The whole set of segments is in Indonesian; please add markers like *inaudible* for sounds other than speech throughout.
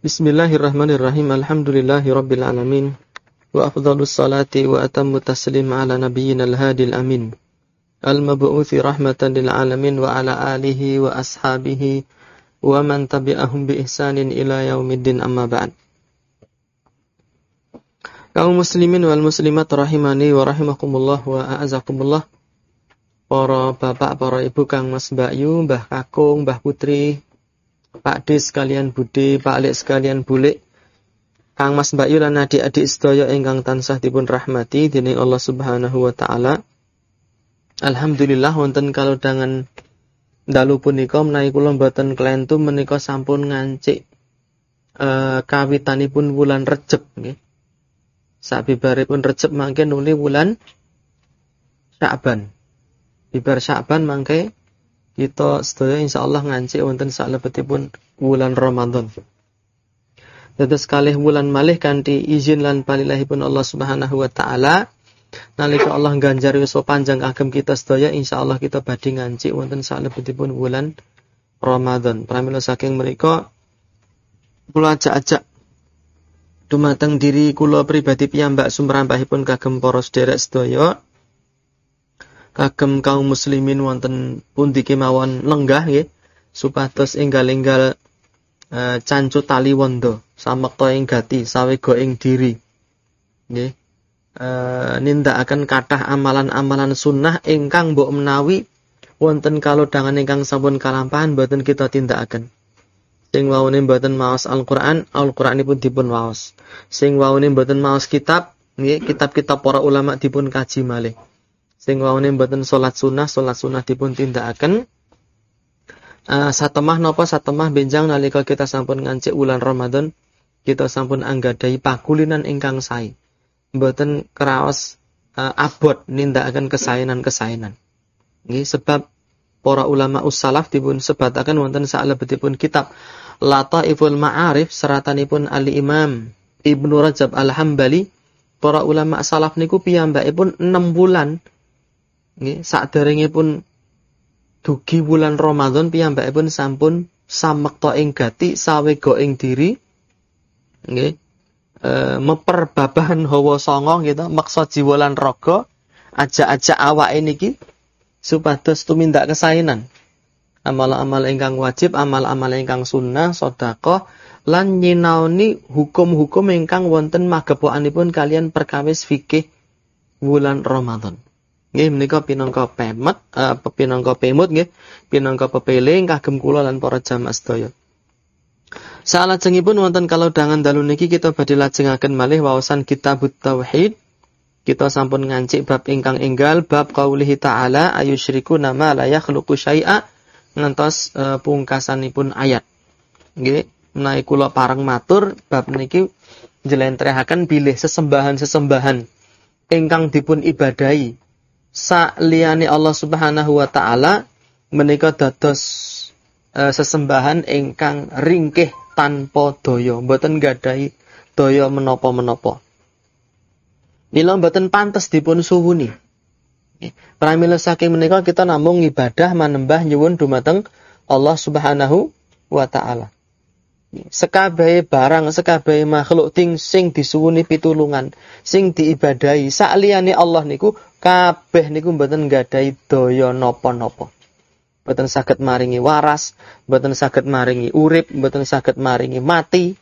Bismillahirrahmanirrahim. Alhamdulillahirabbil alamin. Wa afdhalus salati wa atammu taslim ala nabiyyina al-hadil amin. Al-mab'uthi rahmatan lil alamin wa ala alihi wa ashabihi wa man tabi'ahum bi ihsanin ila yaumiddin amma ba'd. Kaum muslimin wal muslimat rahimani wa rahimakumullah wa a'azakumullah. Para bapak, para ibu, Kang Mas Mbak Yu, Mbah Kakung, Mbah Putri, Pak D sekalian Bude, Pak Lek sekalian Bulik, Kang Mas Mbak Yu lan adik-adik sedaya ingkang tansah dipun rahmati dening Allah Subhanahu wa taala. Alhamdulillah wonten kalau dengan dalu punika menawi kula mboten klentu menika sampun ngancik eh kawitanipun wulan Recep nggih. Sabibaripun Recep mangke nuli wulan Sya'ban. Bibar Sya'ban mangke kita sedaya insyaallah ngancik wonten salebetipun wulan Ramadan. Dados kalih wulan malih kanthi izin lan palilahipun Allah Subhanahu wa taala nalika Allah ganjari so panjang agem kita sedaya insyaallah kita badhe ngancik wonten salebetipun wulan Ramadan. Pramila saking mereka kula ajak-ajak dumateng diri kula pribadi piyambak sumrampahipun kagem para sedherek sedaya kagem kaum muslimin wonten pundi kemawon lenggah nggih supados enggal-enggal e, cancut tali wondo samekta ing gati sawega ing diri. Nggih. E, nindakaken kathah amalan-amalan sunnah ingkang mbok menawi wonten kalodhangan ingkang sampun kalampahan boten kita tindakaken. Sing wawune mboten maos Al-Qur'an Al-Qur'anipun dipun waos. Sing wawune mboten maos kitab nggih kitab-kitab para ulama dipun kaji malih sing waune mboten salat sunah, salat sunah dipun tindakaken. Uh, satemah napa satemah benjang nalika kita sampun ngancik wulan Ramadan, kita sampun anggadai pakulinan ingkang sae. Mboten kraos uh, abot nindakaken kesaenan-kesaenan. Nggih sebab para ulama ussalaf dipun sebataken wonten salebetipun kitab Lataiful Ma'arif seratanipun Ali Imam Ibnu Rajab Al-Hambali para ulama salaf niku piyambakipun 6 bulan nggih pun dugi bulan Ramadan pun sampun samekta ing gati sawega ing diri. Nggih e, meperbabahan hawa sanga gitu maksa jiwa lan raga. Ajak-ajak awake niki supados tumindak kesainan. Amal-amal ingkang wajib, amal-amal ingkang sunnah, sedekah lan nyinaoni hukum-hukum ingkang wonten magepokanipun kalian perkawis fikih bulan Ramadan. Nggih menika pinangka pemet uh, pinangka pemut nggih pinangka pepeling kagem kula lan para jamaah sedaya. Salajengipun wonten kalodhangan dalu niki kita badhe lajengaken malih wawasan kitab tauhid. Kita sampun ngancik bab ingkang enggal bab qaulihi ta'ala ayusyriku nama la yakhluqu syai'a ngantos uh, pungkasanipun ayat. Nggih, menawi kula pareng matur bab niki njlentrehaken bilih sesembahan-sesembahan ingkang dipun ibadahi sakliyane Allah Subhanahu wa taala menika dados e, sesembahan ingkang ringkih tanpa daya, mboten gadahi daya menapa-menapa. Mila mboten pantes dipun suwuni. Pramila saking menika kita namung ibadah manembah nyuwun dumateng Allah Subhanahu wa taala sekabehe barang sekabehe makhluk ting sing disuwuni pitulungan sing diibadahi. Sakliyane Allah niku kabeh niku mboten nggadahi daya napa-napa. Mboten saged maringi waras mboten saged maringi urip mboten saged maringi mati.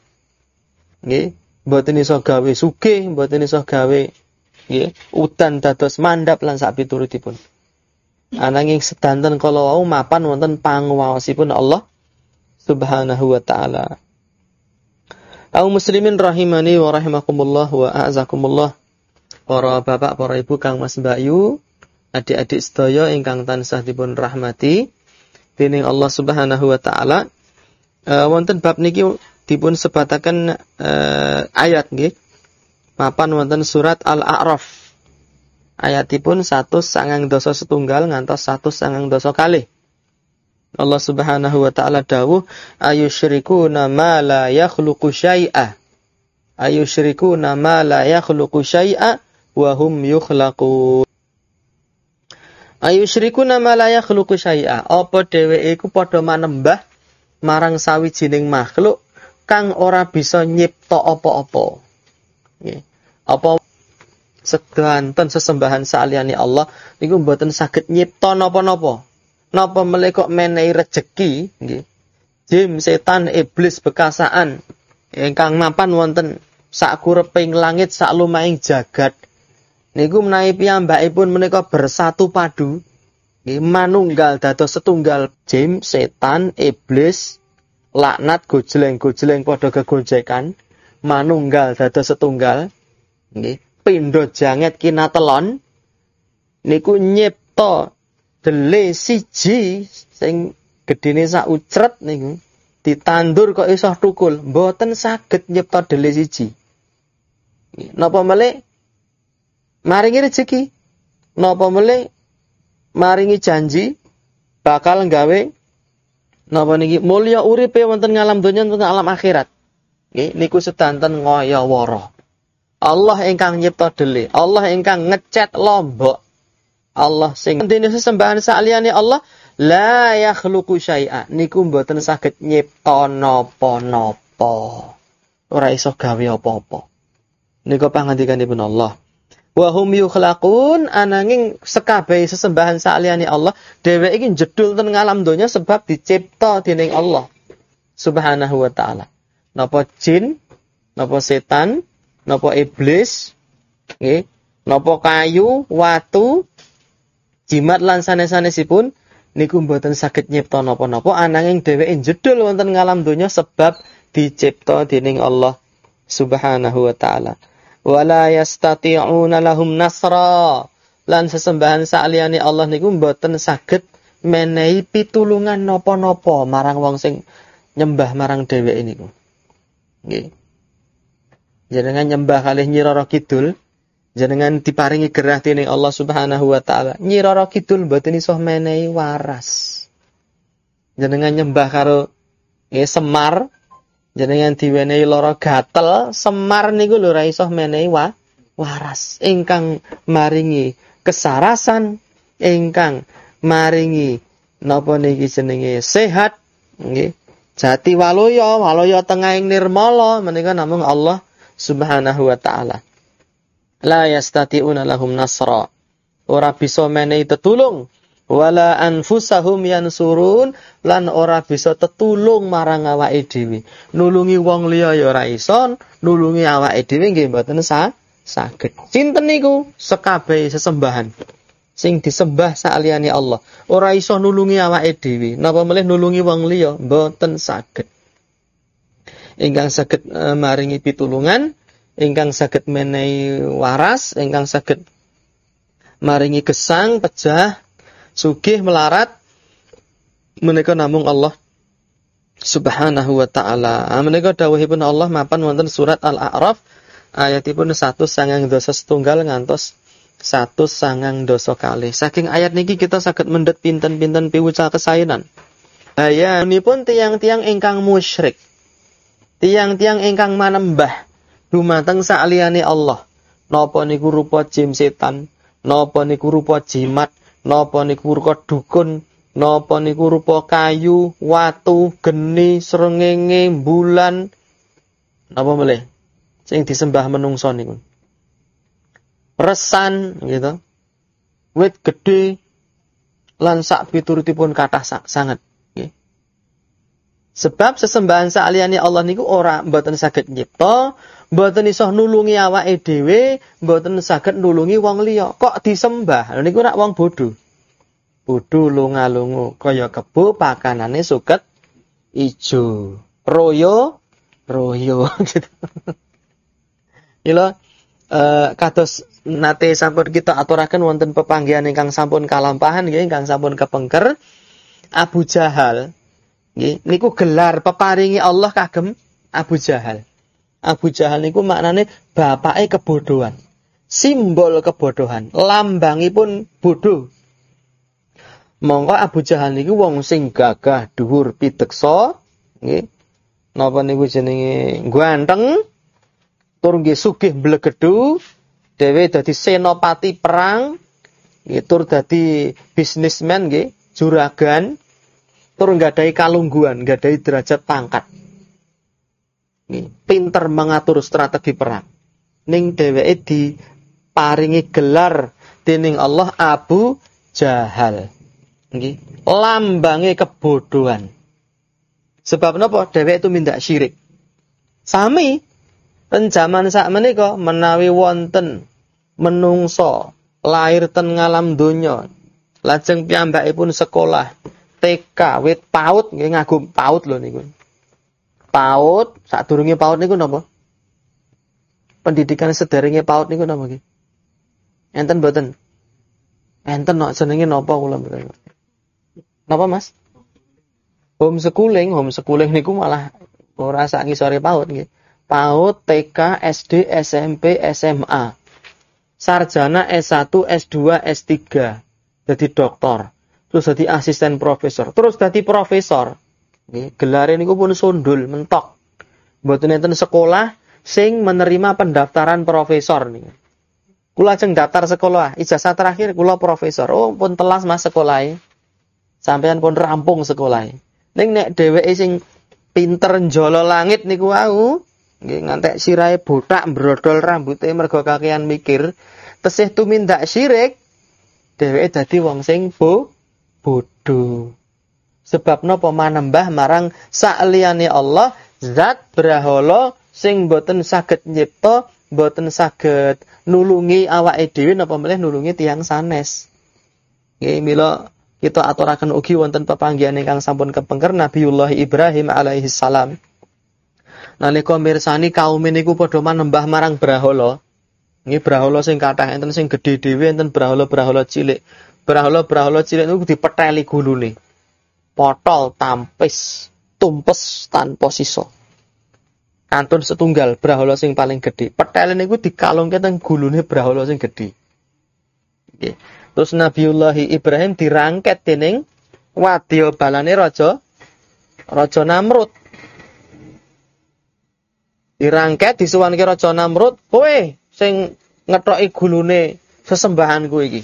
Nggih mboten iso gawe sugih mboten iso gawe nggih udan dados mandap lan sak piturutipun. Ananging sedanten kala wau mapan wonten panguwasipun Allah Subhanahu wa taala. Kaum muslimin rahimani wa rahimakumullah wa a'zakumullah. Para bapak, para ibu, Kang Mas Mbak adik-adik sedaya ingkang tansah dipun rahmati dening Allah Subhanahu wa taala. Uh, wonten bab niki dipun sebataken uh, ayat nggih. Papan wonten surat Al-A'raf. Ayatipun satu sangang dosa setunggal ngantos satu sangang dosa kalih. Allah Subhanahu wa taala dawuh ayusyrikuna ma la yakhluqu syai'a ayusyrikuna ma la yakhluqu syai'a wa hum yukhlaqun ayusyrikuna ma la yakhluqu syai'a apa dheweke iku padha manembah marang sawijining makhluk kang ora bisa nyipta apa-apa. Nggih. Apa sedanten sesembahan saliyane Allah niku mboten saged nyipta napa-napa. Napa melih kok menehi rejeki? Nggih. Jim, setan, iblis, bekasaan ingkang mapan wonten sakureping langit sak lumahing jagat. Niku menawi piyambakipun menika bersatu padu. Nggih manunggal dados setunggal jim setan iblis. Laknat gojleng-gojleng padha gegojekan manunggal dados setunggal. Nggih pindho janget kinatelon niku nyipta dele siji sing gedene sak ucret niku ditandur kok iso tukul, mboten saged nyipta dele siji. Napa melih maringi rezeki? Napa melih maringi janji bakal nggawe napa niki mulya uripe wonten ngalam donya wonten alam akhirat. Nggih niku sedanten ngoyo woro. Allah ingkang nyipta dele, Allah ingkang ngecet lombok. Allah sing dene sesembahan saliyane Allah la yakhluqu syai'a niku mboten saged nyipta napa-napa. Ora iso gawe apa-apa. Niku pangandikanipun Allah. Wa hum yukhlaqun ananging sekabehi sesembahan saliyane Allah dheweke iki jedul ten ngalam donya sebab dicipta dening Allah Subhanahu wa taala. Napa jin, napa setan, napa iblis, nggih, napa kayu, watu, jimat lan sanes-sanesipun niku mboten saged nyipta napa-napa ananging dheweke jedul wonten ngalam donya sebab dicipta dening Allah Subhanahu wa taala. Wala yastati'una lahum nasra. Lan sesembahan saliyane Allah niku mboten saged menehi pitulungan napa-napa marang wong sing nyembah marang dheweke niku. Nggih. Jenengan nyembah kalih Nyiroro Kidul, jenengan diparingi gerah dening Allah Subhanahu wa taala. Nyi Roro Kidul mboten iso menehi waras. Jenengan nyembah karo eh, Semar, jenengan diwenehi lara gatel, Semar niku lho ora iso menehi wa, waras. Ingkang maringi kesarasan, ingkang maringi napa niki jenenge sehat, nggih. Jati waloyo, waloyo tengahing nirmala menika namung Allah Subhanahu wa taala la yastati'una lahum nasra. Ora bisa menehi tetulung wala anfusahum yansurun lan ora bisa tetulung marang awake dhewe. Nulungi wong liya ya ora iso, nulungi awake dhewe nggih mboten sa saged. Sinten niku sekabehe sesembahan sing disembah saliyane Allah. Ora iso nulungi awake dhewe, napa melih nulungi wong liya mboten saged. Ingkang saged uh, maringi pitulungan ingkang saged menehi waras, ingkang saged maringi gesang, pejah, sugih melarat menika namung Allah Subhanahu wa taala. Ah, menika dawuhipun Allah mapan wonten surat Al-A'raf ayatipun satu sangang dosa setunggal ngantos satu sangang dosa kali. Saking ayat niki kita saged mendet pinten-pinten piwucal. Aya pun tiang-tiang ingkang musyrik. Tiang-tiang ingkang manembah dumateng saliyane Allah. Napa niku rupa jim setan, napa niku rupa jimat, napa niku rupa dukun, napa niku rupa kayu, watu, geni, srengenge, bulan, napa melih sing disembah menungso niku. Resan gitu. Wit gede lan sak piturutipun kathah sangat. Sebab sesembahan saliyane Allah niku ora mboten saged nyipta, mboten iso nulungi awake dhewe, mboten saged nulungi wong liya. Kok disembah? Lha niku rak wong bodho. Bodho lunga-lungu kaya kebo pakanane suket ijo. Royo royo *laughs* gitu. Ila eh kados nate sampun kita aturaken wonten pepanggihan ingkang sampun kalampahan nggih ingkang sampun kepengker Abu Jahal Nggih, niku gelar peparingi Allah kagem Abu Jahal. Abu Jahal niku maknane bapake kebodohan. Simbol kebodohan, lambangipun bodoh. Monggo Abu Jahal niku wong sing gagah, dhuwur, piteksa, nggih. Napa niku jenenge ganteng, tur nggih sugih mblegedu, dhewe dadi senopati perang, nggih tur dadi bisnismen nggih, juragan, tur nggadahi kalungguhan, nggadahi derajat pangkat. Pinter mengatur strategi perang. Ning dheweke diparingi gelar dening Allah Abu Jahal. Lambange kebodohan. Sebab napa? Dheweke itu minta syirik. Sami ten jaman sak menika menawi wonten menungso lahir ten ngalam donya lajeng piyambakipun sekolah TK wit PAUD nggih ngagum PAUD lho niku. PAUD sadurunge PAUD niku napa? Pendidikan sederenge PAUD niku napa nggih? Enten mboten? Enten no jenenge napa kula mboten. Napa Mas? Homeschooling, homeschooling niku malah ora sak ngisore PAUD nggih. PAUD, TK, SD, SMP, SMA. Sarjana S1, S2, S3. Jadi doktor. Terus jadi asisten profesor. Terus jadi profesor. Gelare niku pun sundul, mentok. Mboten enten sekolah sing menerima pendaftaran profesor nih. Kula ajeng daftar sekolah, ijazah terakhir kula profesor. Oh, pun telas Mas sekolahnya. Sampean pun rampung sekolahnya. Ning nek dheweke sing pinter njolo langit niku wau, nggih ngantek sirahe botak brodol rambute mergo kakean mikir, tesih tumindak syirik, dheweke dadi wong sing bo bodoh. Sebab napa manembah marang sakliyane Allah zat brahala sing boten saged nyipta boten saged nulungi awake dhewe napa melih nulungi tiang sanes. Nggih mila kita aturaken ugi wonten pepanggihan ingkang sampun kepengker Nabiullah Ibrahim alaihi salam. Nalika mirsani kaum niku padha manembah marang brahala. Nggih brahala sing kathah enten sing gedhe dhewe enten brahala-brahala cilik. Brahala-brahala cilik niku dipetheli gulune. Potol, tampis, tumpes tanpa sisa kantun setunggal brahala sing paling gedhe. Petele niku dikalungke teng gulune brahala sing gedhe. Nggih. Terus Nabiullah Ibrahim dirangket dening wadya balane raja Raja Namrud. Dirangket disuwanke Raja Namrud, kowe sing ngethoki gulune sesembahanku iki.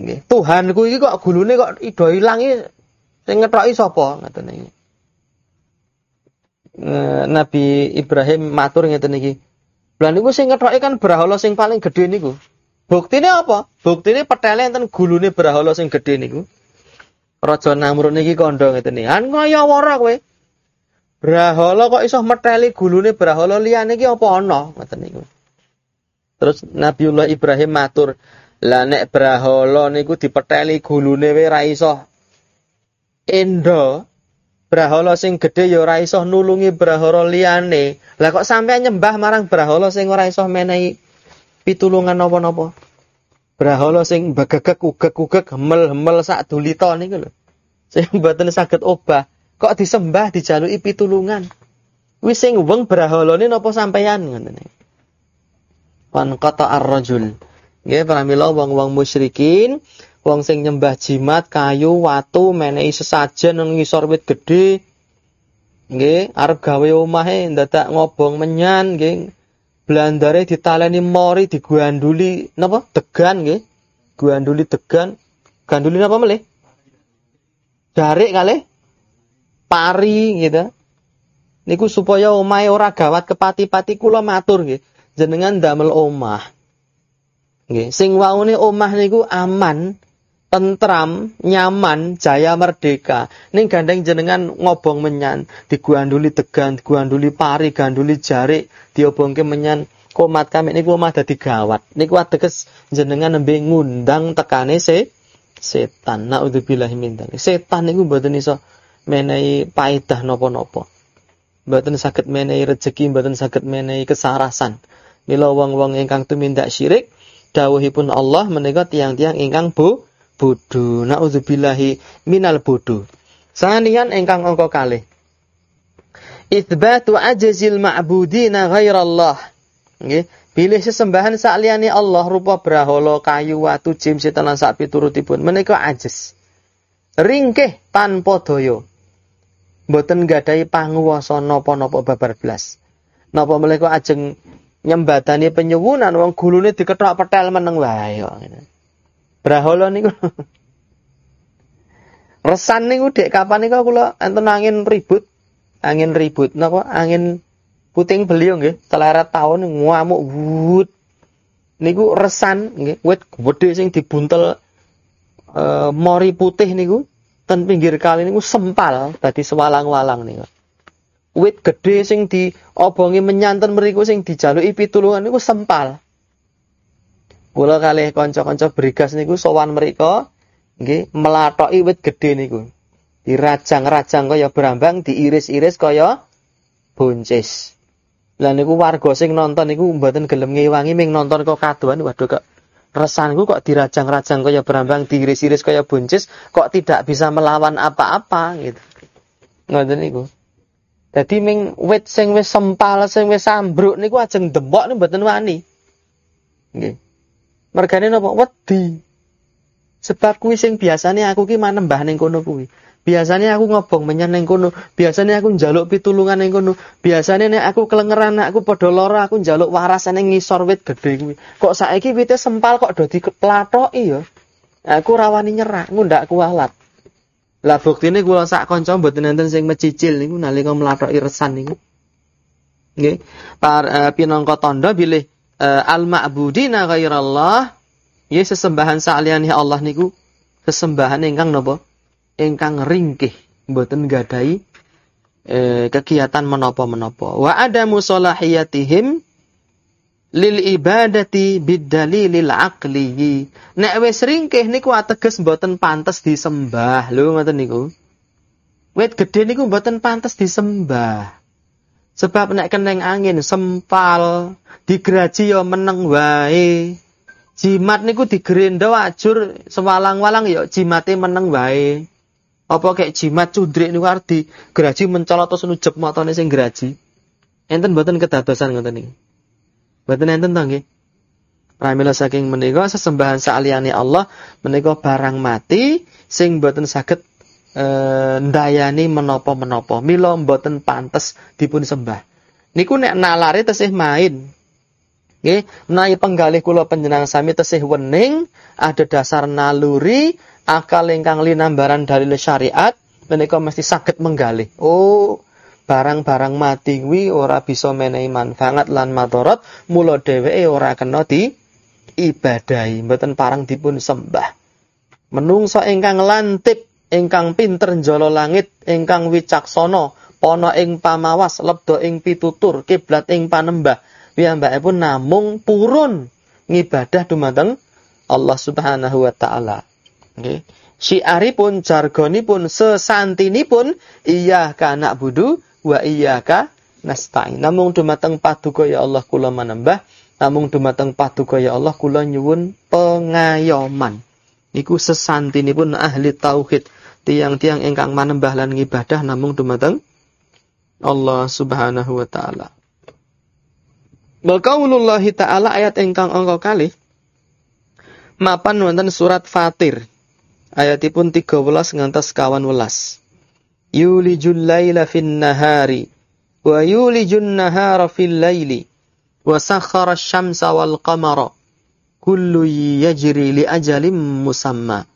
Nggih, Tuhanku iki kok gulune kok ido ilang sing ngethoki sapa ngoten iki. Eh, Nabi Ibrahim matur ngeten iki. Lah niku sing ngethoke kan berhala sing paling gedhe niku. Buktine apa? Buktine petele enten gulune berhala sing gedhe niku. Raja Namrud niki kandha ngeten iki. An kaya wara kowe. Brahala kok iso meteli gulune brahala liyane iki apa ana ngoten niku. Terus Nabiullah Ibrahim matur, "Lah nek brahala niku dipeteli gulune wae ra iso endo brahala sing gedhe ya ora iso nulungi brahala liyane. Lah kok sampean nyembah marang brahala sing ora iso menehi pitulungan napa-napa? Brahala sing begegek ugek-ugek hemel-hemel sak dulita niku lho. Sing mboten saged obah, kok disembah dijaluki pitulungan. Wis sing weng brahalane napa sampeyan ngoten iki. Wan qata ar-rajul. Nggih, pramila wong-wong musyrikin Wong sing nyembah jimat, kayu, watu, menehi sesajen nang ngisor wit gedhe. Nggih, arep gawe omahe ndadak ngobong menyan nggih. Blandare ditaleni mori diguanduli napa? Degan nggih. Guanduli degan. Ganduli napa melih? Jarik kali. Pari gitu. Niku supaya omahe ora gawat kepati-pati kula matur nggih. Jenengan damel omah. Nggih, sing waune omah niku aman, tentram, nyaman, jaya merdeka. Ning gandeng jenengan ngobong menyan, diguanduli tegan, diguanduli pari, ganduli jari, diobongke menyan. Komat kami niku omah dadi gawat. Niku ateges jenengan nembe ngundang tekane se setan. Naudzubillah min dzalik. Setan niku mboten iso menehi paedah napa-napa. Mboten saged menehi rejeki, mboten saged menehi kesarasan. Mila wong-wong ingkang tumindak syirik dawuhipun Allah menika tiang-tiang ingkang bu bodoh. Nauzubillahi minal bodoh. Sanian engkang angka kalih. Itsbatu ajzil ma'budina ghairallah. Nggih, pilih sesembahan sakliyane Allah rupa brahala, kayu, watu, jim, setan lan sak piturutipun menika ajis. Ringkeh tanpa daya. Mboten gadahi panguwasa napa-napa babar blas. Napa menika ajeng nyembadani penyuwunan wong gulune dikethok petel meneng wae kok Brahala niku. *laughs* Resan niku dek kapan niku kula enten angin ribut. Angin ribut napa? Angin puting beliau nggih, seleret tahun ngamuk wut. Niku resan nggih, wit gede sing dibuntel e, mori putih niku ten pinggir kali niku sempal dadi sewalang-walang niku. Wit gede sing diobongi menyanten mriku sing dijaluki pitulungan niku sempal. Kula kalih kanca-kanca brigas niku sowan mriko nggih melathoki wit gede niku. Dirajang-rajang kaya brambang, diiris-iris kaya buncis. Lah niku warga sing nonton niku mboten gelem ngewangi ming nonton kok kaduan waduh kok resanku kok dirajang-rajang kaya berambang diiris-iris kaya buncis kok tidak bisa melawan apa-apa gitu. Ngoten niku. Dadi ming wit sing wis sempal sing wis ambruk niku ajeng dembok niku mboten wani. Nggih. Mergane napa wedi. Sebab kuwi sing biasane aku ki manembah ning kono kuwi. Biasanya aku ngobong menyang ning kono, biasanya aku njaluk pitulungan ning kono, biasanya nek aku kelengeran aku padha lara aku njaluk warasane ngisor wit gedhe kuwi. Kok saiki wite sempal kok do diplathoki ya. Aku rawani nyerah, ngundak kualat. Lah buktine kula sak kanca mboten nenten sing mecicil niku nalika mlathoki resan niku. Nggih. Par uh, pinangka tandha bilih uh, al ma'budina ghairallah ya sesembahan saliyane Allah niku sesembahan ingkang napa? ingkang ringkih mboten gadai eh, kegiatan menopo-menopo. Wa ada musolahiyatihim lil ibadati bidalilil aqli. Nek wis ringkih niku ateges mboten pantes disembah. Lho ngoten niku. Wit gedhe niku mboten pantes disembah. Sebab nek keneng angin sempal, digraji ya meneng wae. Jimat niku digerendo ajur sewalang-walang ya jimate meneng wae. Apa kayak jimat cudrik niku arti geraji mencolot terus nujep matane sing geraji. Enten mboten kedadosan ngoten niki. Mboten enten to nggih. Pramila saking menika sesembahan saliyane Allah menika barang mati sing mboten saged ndayani menapa-menapa. Mila mboten pantes dipun sembah. Niku nek nalare tesih main. Nggih, menawi penggalih kula panjenengan sami tesih wening ada dasar naluri akal ingkang linambaran dalil syariat menika mesti saged menggalih. Oh, barang-barang mati kuwi ora bisa menehi manfaat lan madharat, mula dheweke ora kena di ibadahi, mboten parang dipun sembah. Menungso ingkang lantip, ingkang pinter njala langit, ingkang wicaksana, ana ing pamawas, lebda ing pitutur, kiblat ing panembah. Piyambakipun namung purun ngibadah dumateng Allah Subhanahu wa taala. Okay. Syiaripun, jargonipun, sesantinipun, iya ka anak budu, wa iya ka nasta'in. Namung dumateng paduka ya Allah kula manembah, namung dumateng paduka ya Allah kula nyuwun pengayoman. Iku sesantinipun ahli tauhid, tiang-tiang ingkang manembah lan ngibadah namung dumateng Allah Subhanahu wa taala. Baqaulullah taala ayat ingkang angka kali mapan wonten surat Fatir ayatipun 13 ngantos kawan welas. Yulijul laila fin nahari wa yulijun nahara fil laili wa sakhara syamsa wal qamara kullu yajri li ajalin musamma.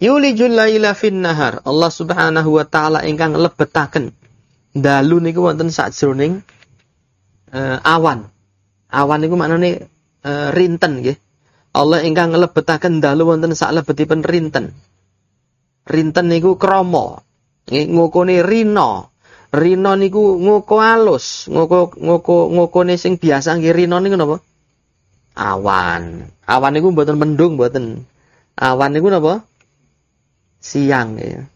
yulijul laila fin nahar Allah Subhanahu wa taala ingkang lebetaken dalu niku wonten sajroning uh, awan awan niku maknane uh, rinten nggih Allah ingkang lebetaken dalu wonten sak lebetipun rinten rinten niku krama ngokone rino. Rino niku ngoko alus, ngoko ngoko ngokone sing biasa nggih rino niku napa? Awan. Awan niku mboten mendung mboten. Awan niku napa? Siang ya.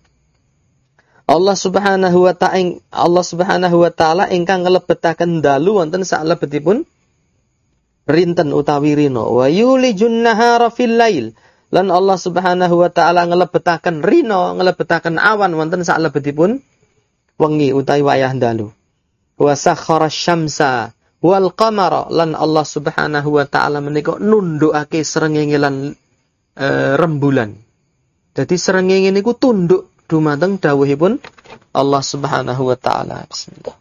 Allah Subhanahu wa ta'ala Allah Subhanahu wa taala ingkang nglebetaken dalu wonten saklebetipun rinten utawi rino wa yulijun nahara fil lail Lan Allah Subhanahu wa taala ngelebetaken rino, ngelebetaken awan wonten saklebetipun wengi utawi wayah dalu. Wa sakhara syamsa wal qamara lan Allah Subhanahu wa taala menika nundukake srengenge lan e, rembulan. Jadi srengenge niku tunduk dumateng dawuhipun Allah Subhanahu wa taala. Bismillah.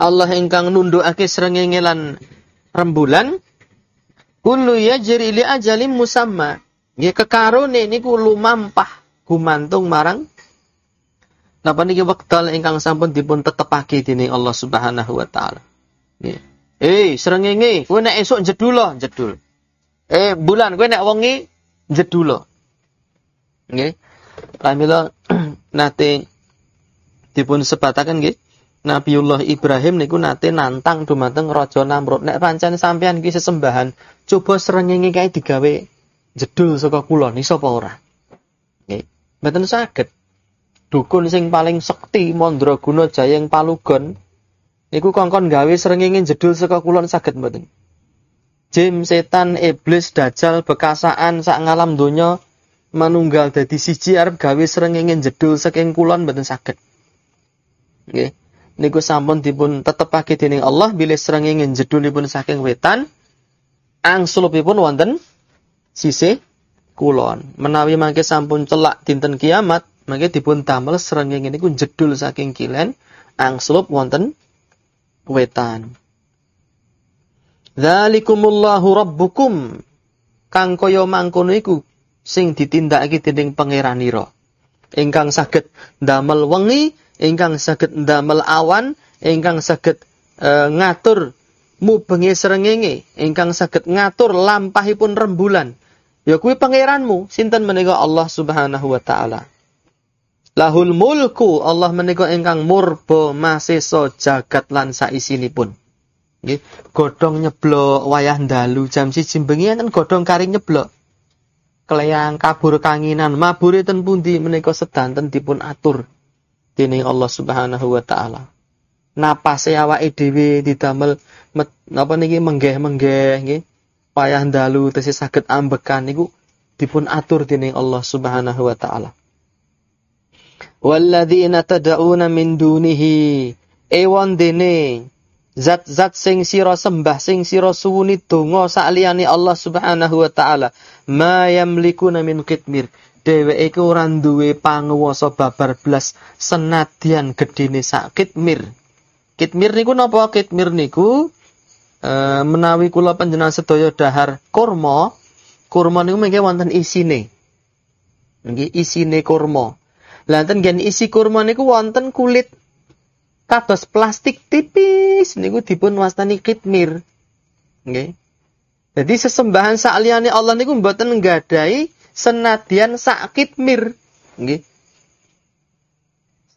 Allah ingkang nundukake srengenge lan rembulan kullu yajri li ajalin musamma Nggih kekarone niku lumampah gumantung marang napa niki wekdal ingkang sampun dipun tetepake dening Allah Subhanahu wa taala. Nggih. Eh, srengenge, kowe nek esuk jedul jedul. Eh, bulan kowe nek wengi jedul. Nggih. Pramila *clears throat* nate dipun sebataken nggih. Nabiullah Ibrahim niku nate nantang dumateng Raja Namrud. Nek pancen sampean iki sesembahan, coba srengenge kae digawe jedul saka kula iso apa ora? Nggih. Mboten saged. Dukun sing paling sekti Mandraguna Jayeng Palugon niku kongkon gawe srengenge jedul saka kulon saged mboten. Jim, setan, iblis, dajal, bekasaan sak ngalam donya manunggal dadi siji arep gawe srengenge jedul saking kulon mboten saged. Nggih. Niku sampun dipun tetepake dening Allah bilih srengenge jedulipun saking wetan angsulipun wonten sisih kulon. Menawi mangke sampun celak dinten kiamat, mangke dipun damel srengenge niku jedul saking kilen angslup wonten wetan. Dzalikumullahu rabbukum kang kaya mangkono iku sing ditindakake dening pangeranira. Ingkang saged ndamel wengi, ingkang saged ndamel awan, ingkang saged e, ngatur mubengi srengenge, ingkang saged ngatur lampahipun rembulan. Ya kuwi pangeranmu, sinten menika Allah Subhanahu wa taala. Lahul mulku Allah menika ingkang murba masesa jagat lan saisinipun. Nggih, godhong nyeblok wayah dalu jam 1 bengi enten godhong kari nyeblok. Keleyang kabur kanginan mabure ten pundi menika sedanten dipun atur dening Allah Subhanahu wa taala. Napase awake dhewe didamel napa niki menggeh-menggeh nggih payah dalu tesih saged ambekan niku dipun atur dening Allah Subhanahu wa taala. Walladzina tad'una min dunihi ewon dene zat-zat sing sira sembah sing sira suwuni donga sakliyane Allah Subhanahu wa taala ma yamlikuna min qitmir dheweke iku ora duwe panguwasa babar blas senadyan gedene sak kitmir. Kitmir niku napa? Kitmir niku e, menawi kula panjenengan sedaya dahar kurma, kurma niku mengke wonten isine. Nggih isine kurma. Lah enten gen isi kurma niku wonten kulit kados plastik tipis niku dipun wastani kitmir. Nggih. Jadi sesembahan sakliyane Allah niku mboten nggadahi senadyan sak kitmir. Nggih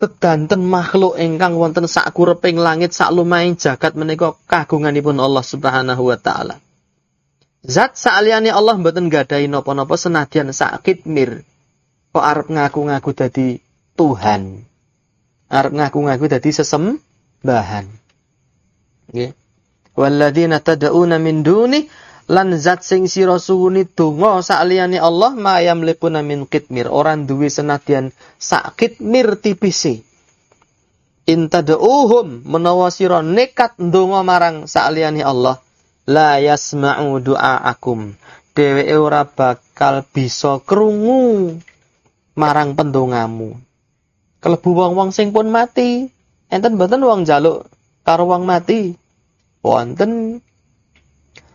sedanten makhluk ingkang wonten sak kureping langit sak lumahing jagat menika kagunganipun Allah Subhanahu wa taala. Zat saliyane Allah mboten gadahi napa-napa senadyan sak kitmir. Kok arep ngaku-ngaku dadi Tuhan. Arep ngaku-ngaku dadi sesembahan. Nggih. Walladzina tad'una min duni lan zat sing sira suwuni donga sakliyane Allah mayam lepuna min kitmir orang duwe senadyan sak kitmir tipisi intad'uhum menawa sira nekat ndonga marang sakliyane Allah la yasma'u du'aakum dheweke ora bakal bisa krungu marang pendongamu. Kelebu wong-wong sing pun mati. Enten mboten wong jaluk karo wong mati. Wonten.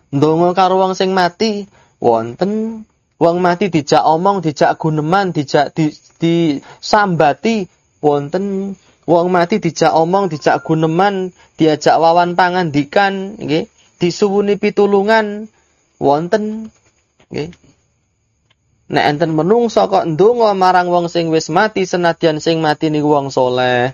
Ndonga karo wong sing mati. Wonten. Wong mati dijak omong dijak guneman dijak di, disambati wonten. Wong mati dijak omong dijak guneman diajak wawan pangandikan nggih. Disuwuni pitulungan. Wonten. Nggih nek enten menungso kok ndonga marang wong sing wis mati senadyan sing mati niku wong soleh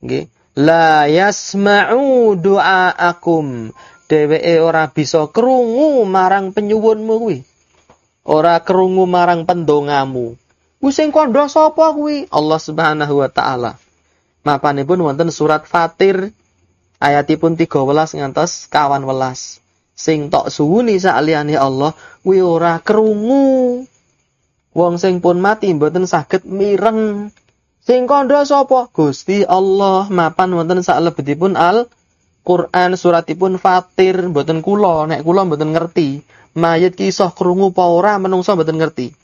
nggih la yasma'u du'aakum dheweke ora bisa krungu marang penyuwunmu kuwi. Ora krungu marang pendongamu. Kuwi sing kandha sapa kuwi? Allah Subhanahu wa taala. Mapanipun wonten surat Fatir ayatipun 13 ngantos kawan welas. Sing tok suwuni sakliyane Allah kuwi ora krungu Wong sing pun mati mboten saged mireng. Sing kandha sapa? Gusti Allah mapan wonten saklebetipun Al Quran suratipun Fatir mboten kula, nek kula mboten ngerti. Mayit kisah krungu apa ora menungso mboten ngerti.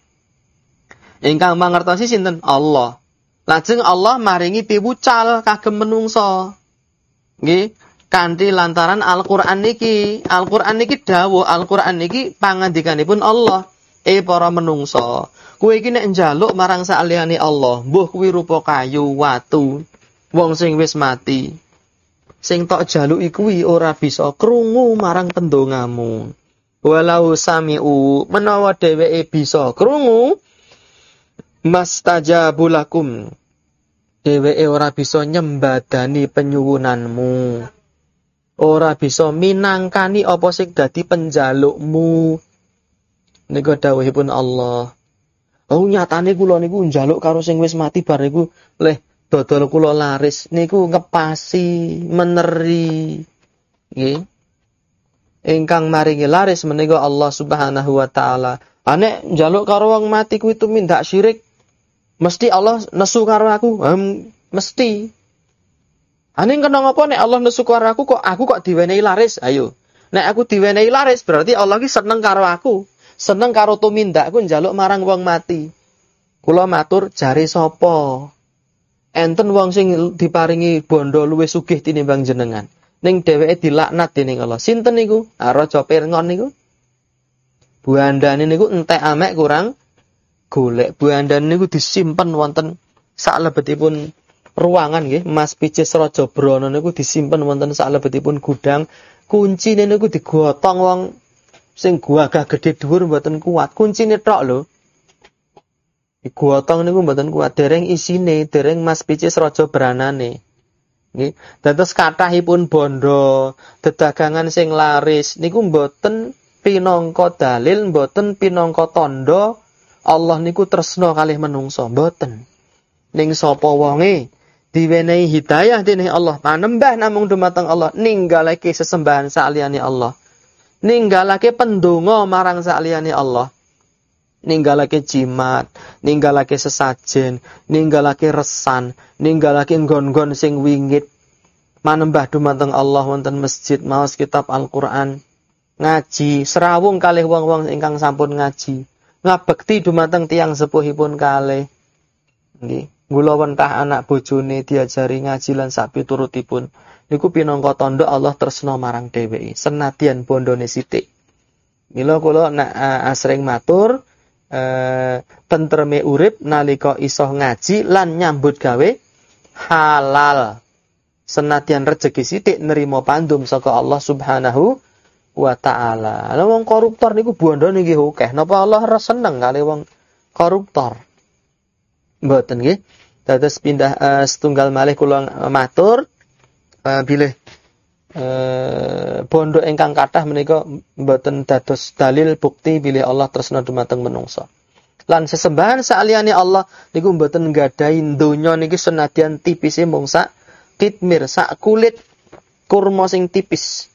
Ingkang mangertosi sinten? Allah. Lajeng Allah maringi piwucal kagem menungso. Nggih, kanthi lantaran Al-Qur'an niki. Al-Qur'an niki dawuh, Al-Qur'an niki pangandikanipun Allah. Eh para menungso, kowe iki nek njaluk marang saliyane Allah, mbuh kuwi rupa kayu, watu, wong sing wis mati. Sing tok jaluki kuwi ora bisa krungu marang pendongamu. Walau sami'u menawa dheweke bisa krungu mastajabu lakum. Dheweke ora bisa nyembadani penyuwunanmu ora bisa minangkani apa sing dadi penjalukmu. Niku dawuhipun Allah. Oh nyatane kula niku njaluk karo sing wis mati bar niku leh dodol kula laris niku ngepasi meneri. Nggih. Ingkang maringi laris menika Allah Subhanahu wa taala. Ane njaluk karo wong mati kuwi tumindak syirik. Mesti Allah nesu karo aku. Hmm, mesti. Aning kena ngapa nek Allah nesu karo aku kok aku kok diwenehi laris? Ayo. Nek aku diwenehi laris berarti Allah ki seneng karo aku. Seneng karo tumindakku njaluk marang wong mati. Kula matur jare sapa? Enten wong sing diparingi bondo luwih sugih tinimbang jenengan. Ning dheweke dilaknat dening Allah. Sinten niku? Ah, Raja Pirngon niku. Buandane niku entek amek kurang golek. Buandane niku disimpen wonten saklebetipun ruangan nggih Mas Picis Raja Brana niku disimpen wonten salebetipun gudang kuncine niku digotong wong sing gagah gedhe dhuwur mboten kuat kuncine tok lho. Digotong niku mboten kuat dereng isine dereng Mas Picis Raja Branane nggih. Dados kathahipun bondo dedagangan sing laris niku mboten pinangka dalil mboten pinangka tandha Allah niku tresna kalih menungso mboten. Ning sapa wonge? Diwenehi hidayah dening Allah panembah namung dumateng Allah ninggalake sesembahan saliyane Allah ninggalake pendonga marang saliyane Allah. Ninggalake jimat ninggalake sesajen ninggalake resan ninggalake nggon-nggon sing wingit. Manembah dumateng Allah wonten masjid maos kitab Al-Qur'an. Ngaji serawung kalih wong-wong ingkang sampun ngaji. Ngabekti dumateng tiang sepuhipun kalih. Nggih Gula wentah anak bojone diajari ngaji lan sapi turutipun. Niku pinangka tandha Allah tresna marang dheweke. Senadyan bondone sithik. Mila kula nak uh, asring matur uh, tentreme urip nalika iso ngaji lan nyambut gawe halal. Senadyan rejeki sithik nerima pandum saka Allah Subhanahu wa taala. Lah wong koruptor niku bondone nggih akeh. Napa Allah seneng kali wong koruptor? Mboten nggih. Dados pindah uh, setunggal malih kula matur uh, bilih uh, bondo ingkang kathah menika mboten dados dalil bukti bilih Allah tresna dumateng menungso. Lan sesembahan saliyane Allah niku mboten nggadahi donya niki senadyan tipise mung sak kitmir, sak kulit kurma sing tipis.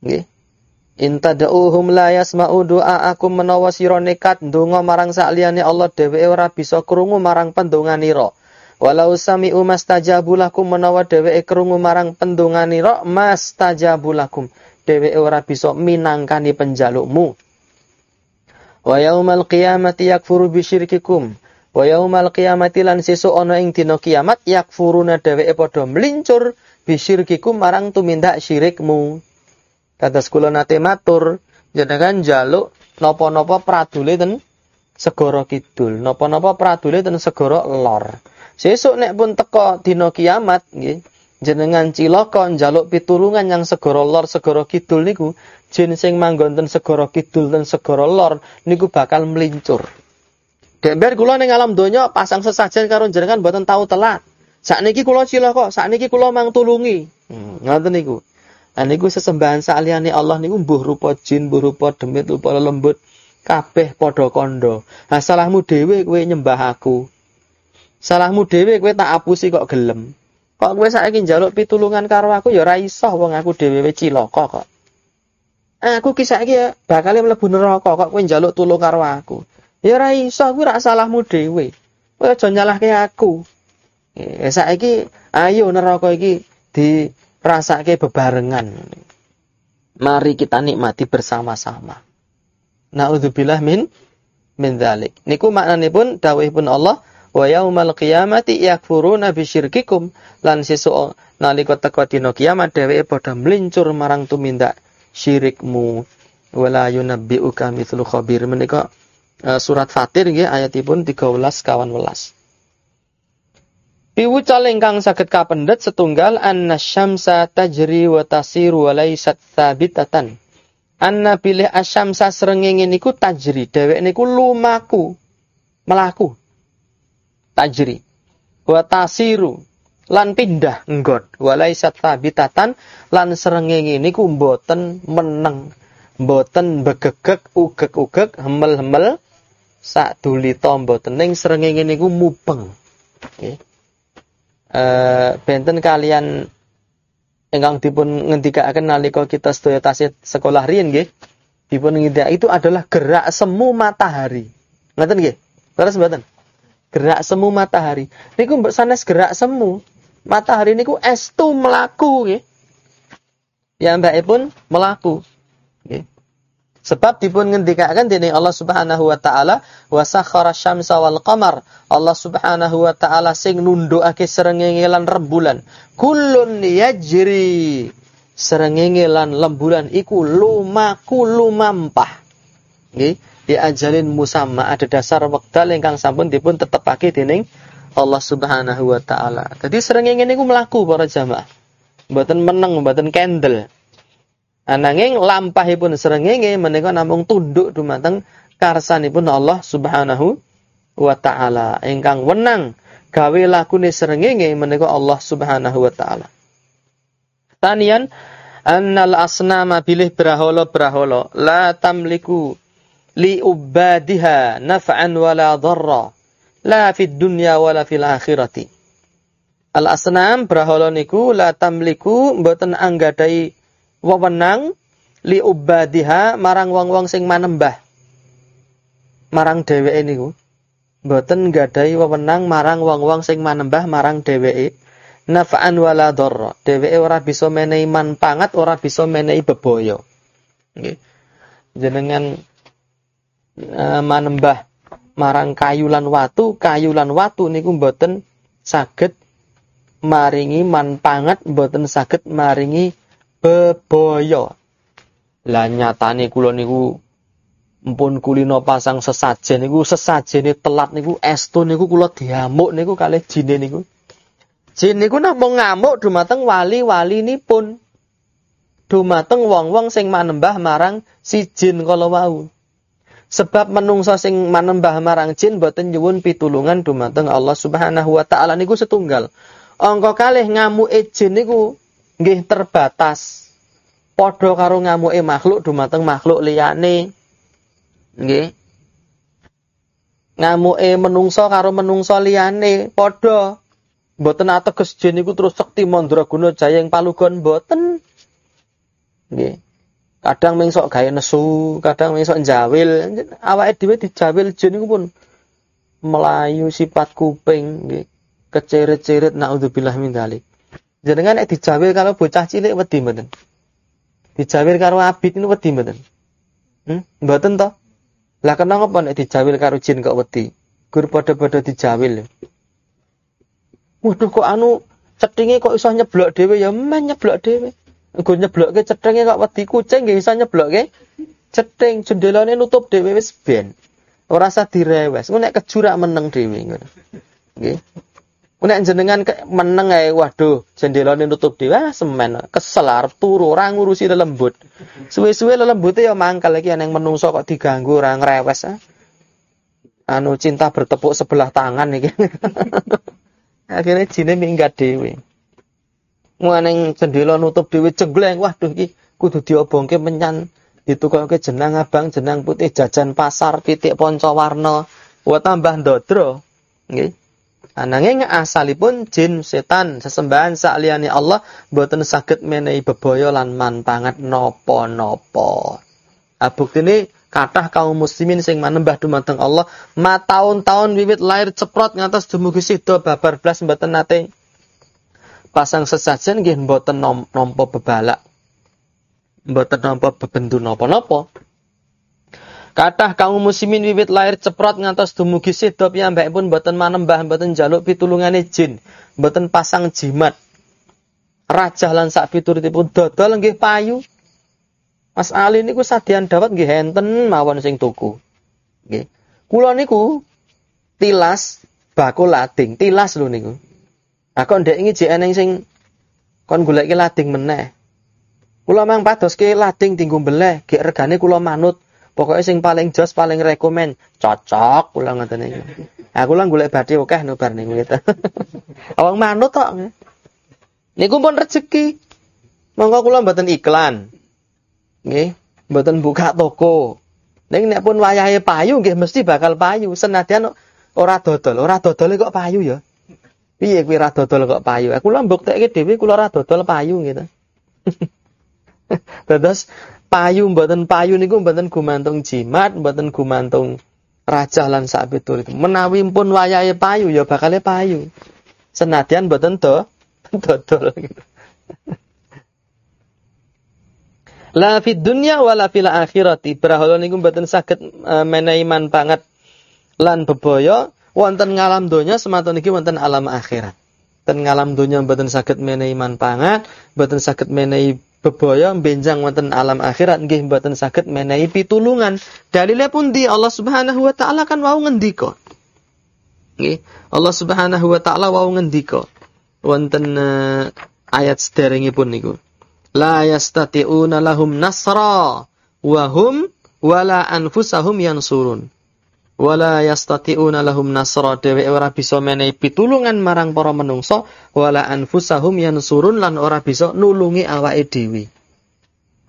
Nggih. Intada'uhum la yasma'u du'aakum menawa sira nekat ndonga marang sakliyane Allah dheweke ora bisa krungu marang pendonganira. Walau sami'u mastajabu lakum menawa dheweke krungu marang pendonganira mastajabu lakum. Dheweke ora bisa minangkani penjalukmu. Wa yaumal qiyamati yakfuru bisyirkikum. Wa yaumal qiyamati lan sesuk ana ing dina kiamat yakfuruna dheweke padha mlincur bisyirkikum marang tumindak syirikmu. Kados kula nate matur, jenengan jaluk napa-napa pradule ten segara kidul, napa-napa pradule ten segara lor. Sesuk nek pun teka dina kiamat nggih, jenengan cilaka njaluk pitulungan yang segara lor, segara kidul niku, jin sing manggon ten segara kidul ten segara lor niku bakal melincur. Dember kula ning alam donya pasang sesajen karo jenengan mboten tahu telat. Sakniki kula cilaka, sakniki kula mang tulungi. Hmm, ngoten niku. Nah niku sesembahan saliyane Allah niku mbuh rupa jin, mbuh rupa demit, rupa lembut, kabeh padha kandha. Nah salahmu dhewe kowe nyembah aku. Salahmu dhewe kowe tak apusi kok gelem. Kok kowe saiki njaluk pitulungan karo aku ya ora iso wong aku dhewe cilaka kok. Aku ki saiki ya bakal mlebu neraka kok kowe njaluk tulung karo aku. Ya ora iso kuwi ora salahmu dhewe. Kowe aja nyalahke aku. Ya saiki ayo neraka iki dirasake bebarengan. Mari kita nikmati bersama-sama. Nauzubillah min min dzalik. Niku maknanipun dawuhipun Allah wa yaumal qiyamati yakfuruna bisyirkikum lan sesuk nalika teka dina kiamat dheweke padha mlincur marang tumindak syirikmu. Wala yunabbi'uka mithlu khabir. Menika uh, surat Fatir nggih ayatipun 13 kawan welas. Piwucal ingkang saged kapendhet setunggal anna syamsa tajri wa tasiru wa laysat tsabitatan. Anna bilih asyamsa srengenge niku tajri, dhewek niku lumaku, melaku. Tajri. Wa tasiru lan pindah nggon. Wa laysat tsabitatan lan srengenge niku mboten meneng, mboten begegek ugek-ugek hemel-hemel sak duli mboten ning srengenge niku mupeng. Okay eh, benten kalian ingkang dipun ngendikaaken nalika kita sedaya tasih sekolah riyen nggih dipun ngendikan itu adalah gerak semu matahari ngoten nggih terus mboten gerak semu matahari niku mbok sanes gerak semu matahari niku estu melaku nggih ya mbakipun melaku nggih Sebab dipun ngendikaken dening Allah Subhanahu wa taala wa sakhara syamsa wal qamar. Allah Subhanahu wa taala sing nundukake srengenge lan rembulan. Kullun yajri. Srengenge lan lembulan iku lumaku lumampah. Nggih, di ajalin musamma ada dasar wekdal ingkang sampun dipun tetepake dening Allah Subhanahu wa taala. Dadi srengenge niku mlaku para jamaah. Mboten meneng, mboten kendel. Ananging lampahipun srengenge menika namung tunduk dumateng karsanipun Allah Subhanahu wa taala. Ingkang wenang gawe lakune srengenge menika Allah Subhanahu wa taala. Tanian annal asnama bilih brahala-brahala la tamliku li ubadiha naf'an wala dharra la fid dunya wala fil akhirati. Al asnam brahala niku la tamliku mboten anggadai wewenang li ubadiha marang wong-wong sing manembah. Marang dheweke niku. Mboten gadai wewenang marang wong-wong sing manembah marang dheweke. Nafa'an wala dharra. Dheweke ora bisa menehi manfaat, ora bisa menehi bebaya. Nggih. Jenengan uh, manembah marang kayu lan watu, kayu lan watu niku mboten saged maringi manfaat, mboten saged maringi bebaya. Lah nyatane kula niku mpun kulino pasang sesajen niku sesajene telat niku estu niku kula diamuk niku kalih jine niku. Jin niku namung ngamuk dumateng wali-wali nipun. Dumateng wong-wong sing manembah marang si jin kala wau. Sebab menungso sing manembah marang jin boten nyuwun pitulungan dumateng Allah Subhanahu wa taala niku setunggal. Angka kalih ngamuke jin niku nggih terbatas. Padha karo ngamuke makhluk dumateng makhluk liyane. Nggih. Ngamuke menungso karo menungso liyane padha. Mboten ateges jin niku terus sekti mandraguna jayeng palugon mboten. Nggih. Kadang mengsok gawe nesu, kadang mengsok njawil. Awake dhewe dijawil jin niku pun melayu sifat kuping. Keceret-ceret naudzubillah min dzalik. Jenengan nek dijawil kalau bocah cilik wedi mboten? Dijawil karo abid ini wedi mboten? Hmm? Mboten to? Lah kenapa nek dijawil karo jin kok wedi? Gur padha-padha dijawil. Waduh kok anu cethinge kok iso nyeblok dhewe ya men nyeblok dhewe. Engko nyeblokke cethinge kok wedi kucing nggih iso nyeblokke cething jendelane nutup dhewe wis ben. Ora usah direwes. Engko nek kejurak meneng dhewe ngono. Nggih. Nek jenengan meneng ae waduh jendelane nutup dhewe ah, semen kesel arep turu ora ngurusi lelembut. Suwe-suwe lelembute ya mangkal iki yang menungso kok diganggu ora ngrewes ah. Anu cinta bertepuk sebelah tangan iki. *laughs* Akhirnya jine minggat dhewe. Muaneng jendela nutup dhewe jenggleng. Waduh iki kudu diobongke menyan. Ditukoke jenang abang jenang putih jajan pasar titik ponco warna. Wa tambah ndodro nggih. Ananging asalipun jin setan sesembahan sakliyane Allah boten saged menehi bebaya lan manpangat napa-napa. Ah buktine Kathah kaum muslimin sing manembah dumateng Allah ma tahun-tahun wiwit lahir ceprot ngantos dumugi sida babar blas mboten nate pasang sesajen nggih mboten nampa bebalak. Mboten nampa bebendu napa-napa. Kathah kaum muslimin wiwit lahir ceprot ngantos dumugi sida piyambakipun mboten manembah mboten njaluk pitulungane jin, mboten pasang jimat. Rajah lan sak pituritipun dodol nggih payu. Mas Ali niku sadian dawet nggih enten mawon sing tuku. Nggih. Kula niku tilas bakul lading, tilas lho niku. Aku ndek iki jek eneng sing kon goleki lading meneh. Kula mang padoske lading dinggo beleh, gek regane kula manut. Pokoknya sing paling jos paling rekomen cocok kula ngoten niku. Aku lah golek badhe akeh no bar niku gitu. Awang manut tok. Niku pun rezeki. Monggo kula mboten iklan. Nggih, mboten buka toko. Ning nek pun wayahe payu nggih mesti bakal payu. Senadyan ora dodol, ora dodol kok payu ya. Piye kuwi ora dodol kok payu? Aku lho mbuktekke dhewe kula ora dodol payu gitu. *laughs* Terus payu mboten payu niku mboten gumantung jimat, mboten gumantung raja lan sak itu. Menawi pun wayahe payu ya bakale payu. Senadyan mboten do *laughs* dodol gitu. *laughs* La fid dunya wala fil akhirati. Brahala niku mboten saged uh, menehi manfaat lan bebaya wonten ngalam donya semata niki wonten alam akhirat. Ten ngalam donya mboten saged menehi manfaat, mboten saged menehi bebaya benjang wonten alam akhirat nggih mboten saged menehi pitulungan. Dalile pun di Allah Subhanahu wa taala kan wau ngendika. Nggih, Allah Subhanahu wa taala wau ngendika wonten uh, ayat sederengipun niku la yastati'una lahum nasra wa hum wala anfusahum yansurun wala yastati'una lahum nasra. Dhewe ora bisa menehi pitulungan marang para menungso. Wala anfusahum yansurun lan ora bisa nulungi awake dhewe.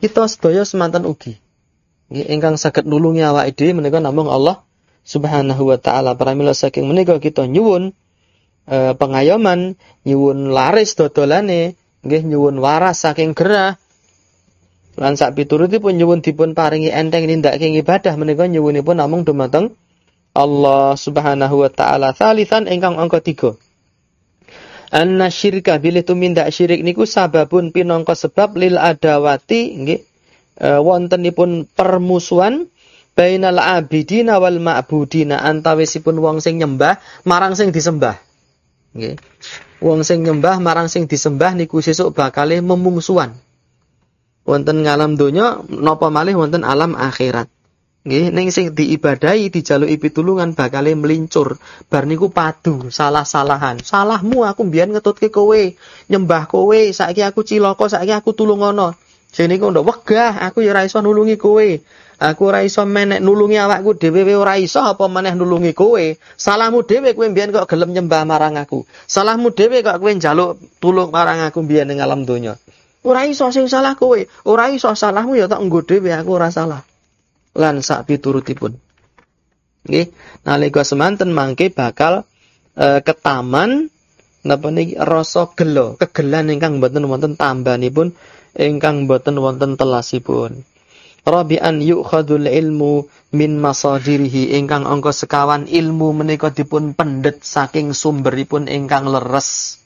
Kita sedaya semanten ugi. Ingkang saged nulungi awake dhewe menika namung Allah Subhanahu wa taala. Pramila saking menika kita nyuwun e, pengayoman nyuwun laris dodolane nggih nyuwun waras saking gerah. Lan sak piturutipun nyuwun dipun paringi enteng nindakake ibadah menika nyuwunipun namung dumateng Allah Subhanahu wa taala. Salisan ingkang angka 3. Anna syirka bilih tumindak syirik niku sababun pinangka sebab lil adawati nggih e, wontenipun permusuhan bainal abidina wal ma'budina antawisipun wong sing nyembah marang sing disembah. Nggih. Wong sing nyembah marang sing disembah niku sesuk bakale memungsuan. Wonten ngalam donya napa malih wonten alam akhirat. Nggih, ning sing diibadahi dijaluki pitulungan bakale melincur. Bar niku padu, salah-salahan. Salahmu aku mbiyen ngetutke kowe, nyembah kowe, saiki aku cilaka, saiki aku tulungono. Sing niku ndak wegah, aku ya ora iso nulungi kowe. Aku ora iso menek nulungi awakku dhewe ora iso apa meneh nulungi kowe. Salahmu dhewe kowe mbiyen kok gelem nyembah marang aku. Salahmu dhewe kok kowe njaluk tulung marang aku mbiyen ning alam donya. Ora iso sing salah kowe. Ora iso salahmu ya tak nggo dhewe aku ora salah. Lan sak piturutipun. Nggih, nalika semanten mangke bakal e, ketaman napa niki rasa gelo, kegelan ingkang mboten wonten tambanipun ingkang mboten wonten telasipun. Rabi'an yu'khadul ilmu min masadirihi ingkang angka sekawan ilmu menika dipun pendet saking sumberipun ingkang leres.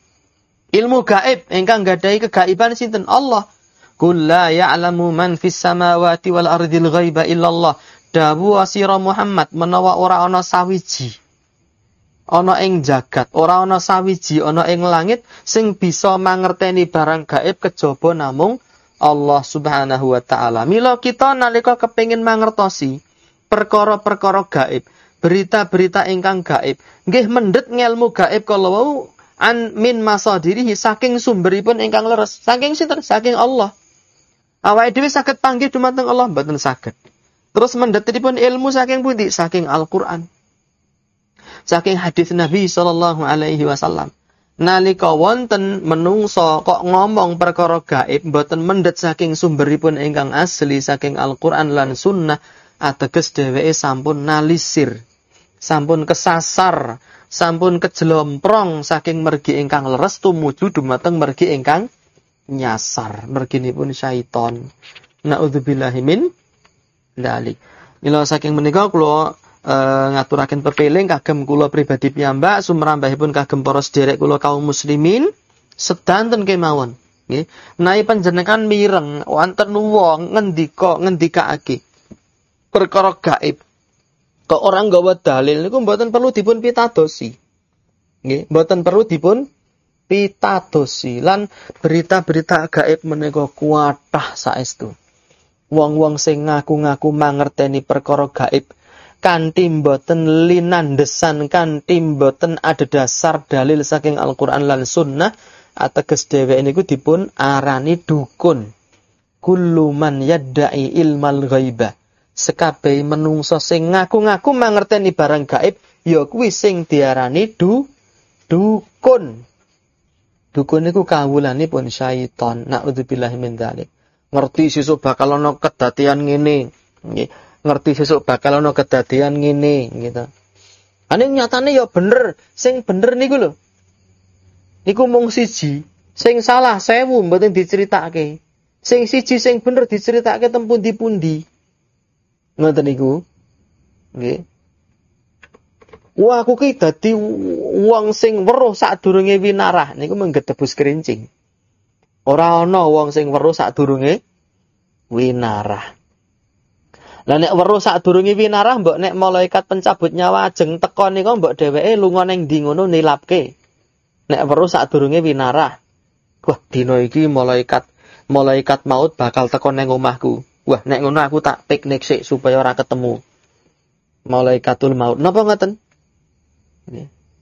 Ilmu gaib ingkang gadai kegaiban sinten Allah. Qul la ya'lamu man fis samawati wal ardil ghaiba illallah. Dawu asira Muhammad menawa ora ana sawiji ana ing jagat, ora ana sawiji ana ing langit sing bisa mangerteni barang gaib kejaba namung Allah Subhanahu wa taala. Mila kita nalika kepengin mangertosi perkara-perkara gaib, berita-berita ingkang gaib, nggih mendhet ngelmu gaib kalau an min masadirihi saking sumberipun ingkang leres. Saking sinten? Saking Allah. Awake dhewe saged panggih dumateng Allah mboten saged. Terus mendhetipun ilmu saking pundi? Saking Al-Qur'an. Saking hadis Nabi sallallahu alaihi wasallam nalika wonten menungso kok ngomong perkara gaib mboten mendhet saking sumberipun ingkang asli saking Al-Qur'an lan sunnah ateges dheweke sampun nalisir sampun kesasar sampun kejelomprong saking mergi ingkang leres tumuju dumateng mergi ingkang nyasar merginipun syaiton naudzubillahi min dalik Mila saking menika kula e, ngaturaken pepeling kagem kula pribadi piyambak sumrambahipun kagem para sederek kula kaum muslimin sedanten kemawon. Nggih. Menawi panjenengan mireng wonten wong ngendika ngendikake perkara gaib. Kok orang gawa dalil niku mboten perlu dipun pitadosi. Nggih, mboten perlu dipun pitadosi lan berita-berita gaib menika kuatah saestu. Wong-wong sing ngaku-ngaku mangerteni perkara gaib kanthi mboten linandesan kanthi ada dasar dalil saking Al-Qur'an lan Sunnah ateges dheweke niku dipun arani dukun. Kullu man yadda'i ilmal ghaibah. Sekabehi menungso sing ngaku-ngaku mangerteni barang gaib ya kuwi sing diarani du dukun. Dukun niku kawulanipun syaiton. Nauzubillahi min dzalik. Ngerti sesuk bakal ana kedadian ngene. Nggih ngerti sesuk bakal ana kedadian ngene gitu. Ane nyatane ya bener, sing bener niku lho. Niku mung siji, sing salah sewu mboten diceritake. Sing siji sing bener diceritake teng pundi-pundi. Ngoten niku. Nggih. Wah, aku ki dadi wong sing weruh sadurunge winarah niku menggedebus kerincing. Ora ana wong sing weruh sadurunge winarah. Lah nek weruh sadurunge winarah mbok nek malaikat pencabut nyawa ajeng teko nika mbok dheweke lunga ning ndi ngono nilapke. Nek weruh sadurunge winarah. Wah, dina iki malaikat malaikat maut bakal teko ning omahku. Wah, nek ngono aku tak piknik sik supaya ora ketemu. Malaikatul maut. Napa ngoten?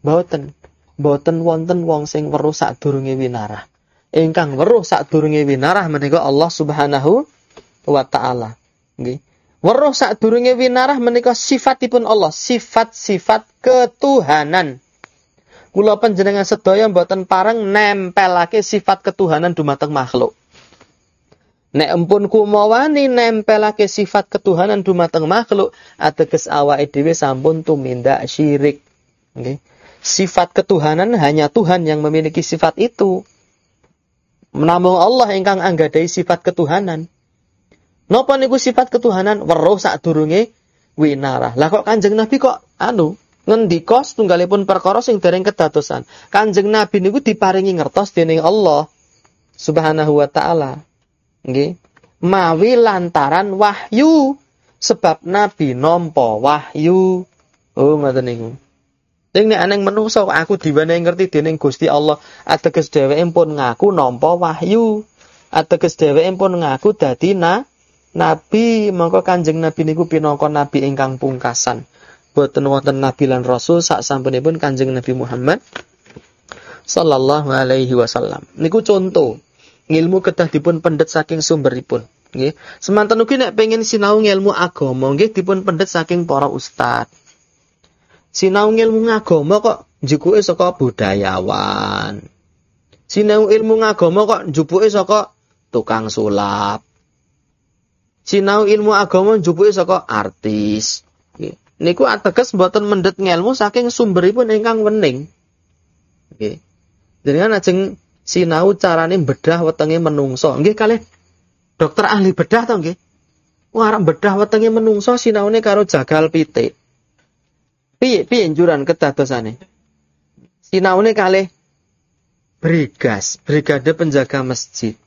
Mboten. Mboten wonten wong sing weruh sadurunge winarah. Ingkang weruh sadurunge winarah menika Allah Subhanahu wa taala. Nggih. Weruh sadurunge winarah menika sifatipun Allah, sifat-sifat ketuhanan. Kula panjenengan sedaya mboten pareng nempelake sifat ketuhanan dumateng makhluk. Nek empun kumawani nempelake sifat ketuhanan dumateng makhluk, ateges awake dhewe sampun tumindak syirik. Okay. Sifat ketuhanan hanya Tuhan yang memiliki sifat itu. Namung Allah ingkang anggadai sifat ketuhanan. Napa niku sifat ketuhanan weruh sadurunge winarah. Lah kok Kanjeng Nabi kok anu ngendika setunggalipun perkara sing dereng kedadosan. Kanjeng Nabi niku diparingi ngertos dening Allah Subhanahu wa taala. Nggih. Mawi lantaran wahyu sebab Nabi nampa wahyu. Oh ngoten niku. Ning nek aneng menungso aku diwenehi ngerti dening Gusti Allah ateges dheweke pun ngaku nampa wahyu. Ateges dheweke pun ngaku dadi na Nabi mongko Kanjeng Nabi niku pinangka nabi ingkang pungkasan. Boten wonten nabi lan rasul sak sampunipun Kanjeng Nabi Muhammad sallallahu alaihi wasallam. Niku contoh ilmu kedah dipun pendet saking sumberipun. Nggih. Semanten ugi nek pengen sinau ilmu agama nggih dipun pendet saking para ustad. Sinau ilmu agama kok jukuke saka budayawan. Sinau ilmu agama kok jupuke saka tukang sulap sinau ilmu agama njupuke saka artis. Niku ateges mboten mendhet ngelmu saking sumberipun ingkang wening. Nggih. Jenengan ajeng sinau carane bedah wetenge menungso. Nggih kalih dokter ahli bedah to nggih. Wah, bedah wetenge menungso sinaune karo jagal pitik. Piye piye njuran kedadosane? Sinaune kalih brigas, brigade penjaga masjid.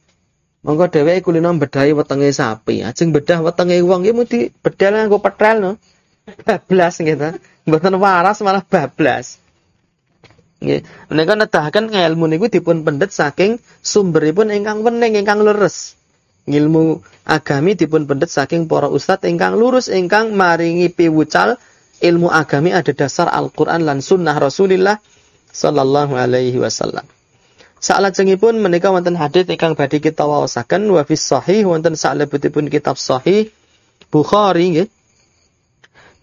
Monggo dheweke kulino bedahi wetenge sapi. Ajeng bedah wetenge wong iki mesti bedal nganggo petrel no. Bablas gitu. Mboten waras malah bablas. Nggih. Menika nedahaken ilmu niku dipun pendet saking sumberipun ingkang wening ingkang leres. Ilmu agami dipun pendet saking para ustad ingkang lurus ingkang maringi piwucal ilmu agami ada dasar Al-Qur'an lan sunnah Rasulillah sallallahu alaihi wasallam. Salajengipun menika wonten hadis ingkang badhe kita waosaken wa fi sahih wonten salebetipun kitab sahih Bukhari nggih.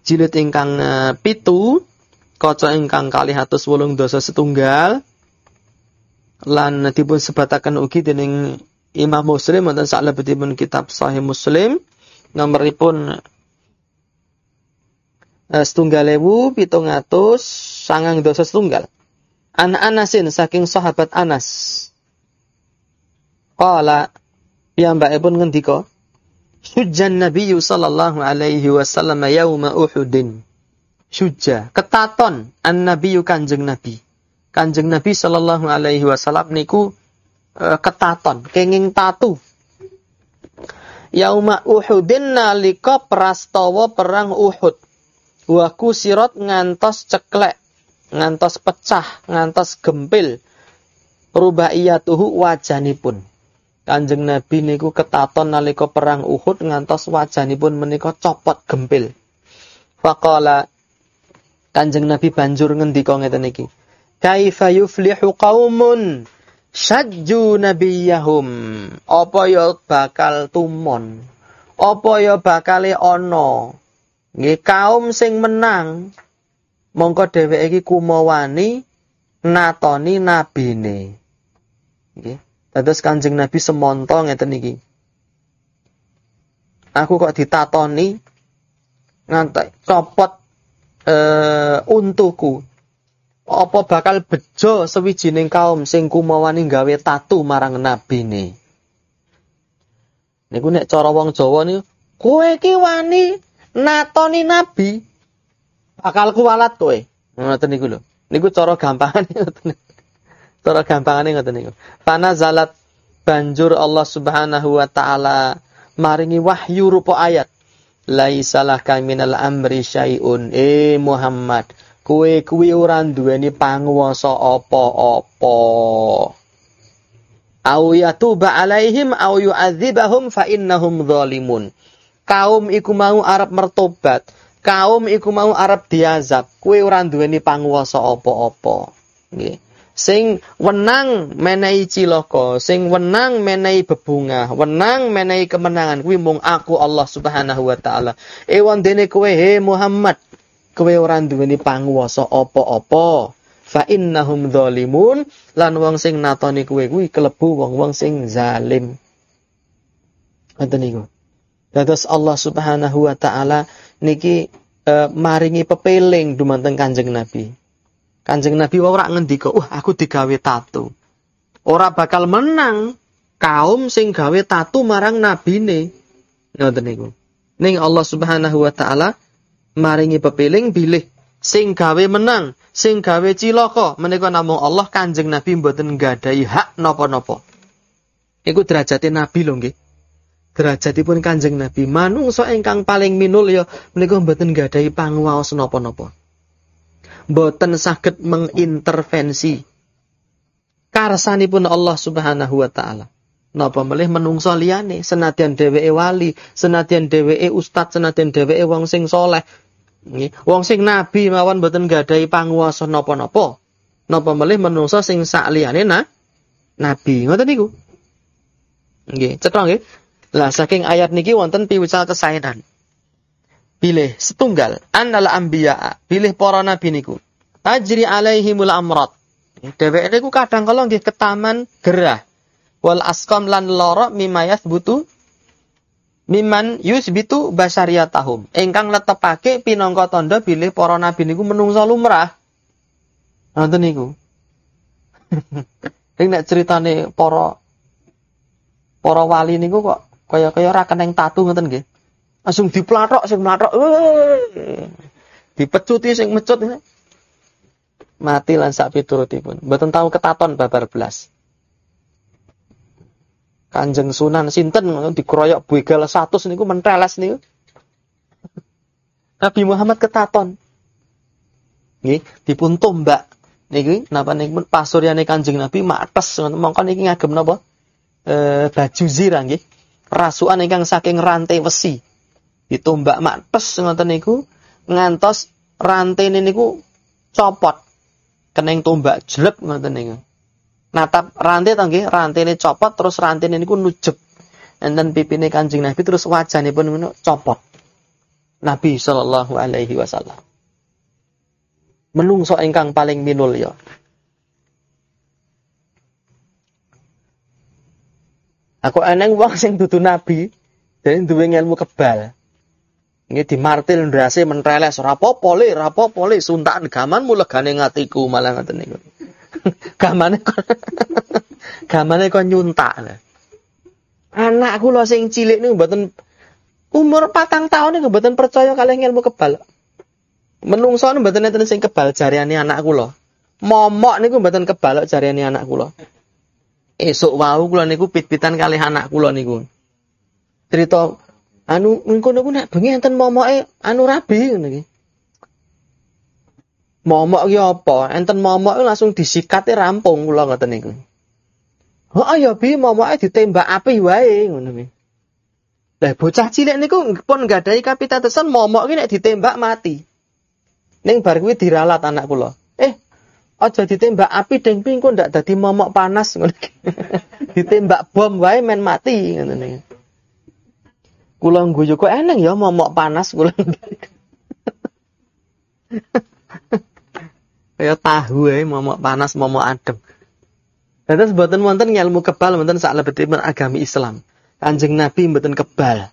Jilid ingkang uh, pitu kaca ingkang kalih atus wolung dosa setunggal lan dipun sebataken ugi dening Imam Muslim wonten salebetipun kitab Sahih Muslim nomoripun uh, setunggal ewu pitung atus sangang dosa setunggal. An Anasin saking sahabat Anas. Qala pun ngendika Syujjan Nabi sallallahu alaihi wasallam yauma Uhudin. Syujja, ketaton an Nabi Kanjeng Nabi. Kanjeng Nabi sallallahu alaihi wasallam niku uh, ketaton, kenging tatu. Yauma Uhudin nalika prastawa perang Uhud. Wa kusirat ngantos ceklek, ngantos pecah, ngantos gempil. Rubaiyatuhu wajanipun Kanjeng Nabi niku ketaton nalika perang Uhud ngantos wajanipun menika copot gempil. Faqala Kanjeng Nabi banjur ngendika ngeten iki. Kaifa yuflihu qaumun syajju nabiyahum. Apa ya bakal tumon? Apa ya bakale ana nggih kaum sing menang mongko dheweke iki kumawani natoni nabine. Nggih. Dados Kanjeng Nabi semonto ngeten iki. Aku kok ditatoni ngantek copot uh, untuku. Apa bakal bejo sewijining kaum sing kumawani gawe tatu marang nabine. Niku nek cara wong Jawa niku kowe iki wani natoni nabi bakal kuwalat kowe. Ngoten niku lho. Niku cara gampangane *laughs* ngoten. Cara gampangane ngoten niku. Fana zalat banjur Allah Subhanahu wa taala maringi wahyu rupa ayat. Laisalah minal amri syai'un. Eh Muhammad, kuwe kuwi ora duweni panguwasa apa-apa. Au yatuba alaihim au yu'adzibahum fa innahum zalimun. Kaum iku mau arep mertobat, kaum iku mau arep diazab, kuwe ora duweni panguwasa apa-apa. Nggih. Sing wenang menehi cilaka, sing wenang menehi bebungah, wenang menehi kemenangan kuwi mung aku Allah Subhanahu wa taala. Ewan dene kowe he Muhammad, kowe ora duweni panguwasa apa-apa. Fa innahum dzalimun lan wong sing natoni kowe kuwi kelebu wong-wong sing zalim. Ngoten niku. Dados Allah Subhanahu wa taala niki uh, maringi pepeling dumateng Kanjeng Nabi. Kanjeng Nabi ora ngendika, "Wah, aku digawe tatu." Ora bakal menang kaum sing gawe tatu marang nabine. Ngoten niku. Ning Allah Subhanahu wa taala maringi pepiling bilih sing gawe menang, sing gawe cilaka menika namung Allah Kanjeng Nabi mboten nggadahi hak napa-napa. Iku derajate Nabi lho nggih. Derajatipun Kanjeng Nabi manungsa ingkang paling minul ya menika mboten nggadahi panguwaos napa-napa boten saged mengintervensi karsanipun Allah Subhanahu wa taala. Napa melih menungso liyane senadyan dheweke wali, senadyan dheweke ustad, senadyan dheweke wong sing soleh. Wong sing nabi mawon boten gadahi panguwasa napa-napa. Napa melih menungso sing sak liyane nah, nabi. Ngoten niku. Nggih, cetha nggih. Lah saking ayat niki wonten piwucal kesaenan pilih setunggal annal anbiya pilih para nabi niku. Ajri alaihimul amrat dheweke niku kadang kala nggih ketaman gerah. Wal asqam lan lara mimayas butu miman yusbitu basyariyatahum. Ingkang letepake pinangka tanda bilih para nabi niku menungsa lumrah. Ngoten niku. *laughs* Ing nek ceritane para para wali niku kok kaya-kaya ora keneng tatu ngoten nggih. Langsung diplatok sing mlathok dipecuti sing mecut mati lan sak piturutipun. Mboten tahu ketaton babar belas Kanjeng Sunan sinten? Dikeroyok begal 100 niku menteles niku. *laughs* Nabi Muhammad ketaton. Nggih dipun tombak. Niki napa niku pasuryane Kanjeng Nabi mates mongko niki ngagem napa? E, baju zirah nggih rasukan ingkang saking rantai wesi. Ditumbak mates ngoten niku ngantos rantene niku copot. Keneng tumbak jelek ngoten niku. Natap rantai to nggih? Rantene copot terus rantene niku nujeb enten pipine Kanjeng Nabi terus wajahipun ngono copot. Nabi sallallahu alaihi wasallam. Menungso ingkang paling minul Aku eneng wong sing dudu nabi, jadi duwe ilmu kebal. Ini di martil ndase menteles rapopo le rapopo le suntakan gamanmu legane ngatiku malah ngoten niku. *laughs* gamane *laughs* gamane kok nyuntak. Anakku lho sing cilik niku mboten Umur patang tahun niku mboten percaya kalian ilmu kebal. Menungso mboten enten sing kebal jariane anak kula. Momok niku mboten kebal jariane anak kula. Esuk wau kula niku pit-pitan kali anak kula niku. Cerita anu engko niku nek bengi enten momoke anu rabi ngono iki. Momok ki apa? Enten momok langsung disikate rampung kula ngoten niku. Oh ya bi momoke ditembak api wae ngono kuwi. Lah bocah cilik niku pun nggadahi kapitatesan momok ki nek ditembak mati. Ning bar kuwi diralat anak kula. Eh, aja ditembak api deng ping kok ndak dadi momok panas *laughs* ditembak bom wae men mati ngono niku. Kula guyu kok eneng ya momok panas kula. Kaya *laughs* tahu ya, momok panas, momok adem. Terus buatan wonten ilmu kebal wonten sak lebetipun agami Islam. Kanjeng Nabi mboten kebal.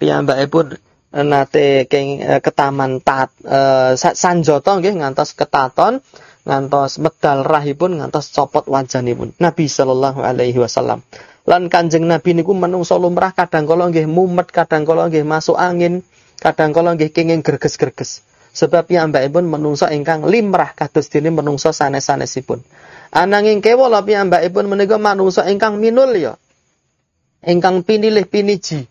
Piyambakipun eh, nate keng eh, ketaman tat uh, sanjata nggih ngantos ketaton ngantos medal rahipun ngantos copot wajanipun Nabi sallallahu alaihi wasallam lan kanjeng Nabi niku menungso lumrah kadang kala nggih mumet kadang kala nggih masuk angin kadang kala nggih kenging greges-greges Sebab piyambakipun menungso ingkang limrah kados dene menungso sanes-sanesipun. Ananging kewala piyambakipun menika manungsa ingkang minul ya. Ingkang pinilih piniji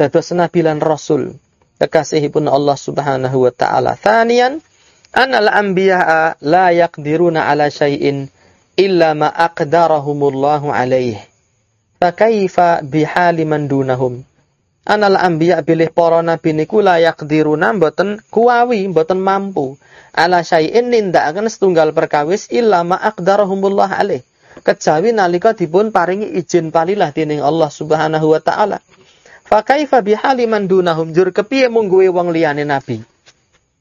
dados nabi lan rasul. Kekasihipun Allah Subhanahu wa taala. Thaniyan anal anbiya'a la yaqdiruna ala syai'in illa ma aqdarahumullahu alaihi. Fakaifa bihali man dunahum? anal anbiya bilih para nabi niku layak diruna mboten kuawi mboten mampu. Ala syai'in nindakaken setunggal perkawis illa ma aqdarahumullah alaih. Kejawi nalika dipun paringi izin palilah dening Allah Subhanahu wa taala. Fa kaifa bihali man dunahum? Jur kepiye mung wong liyane nabi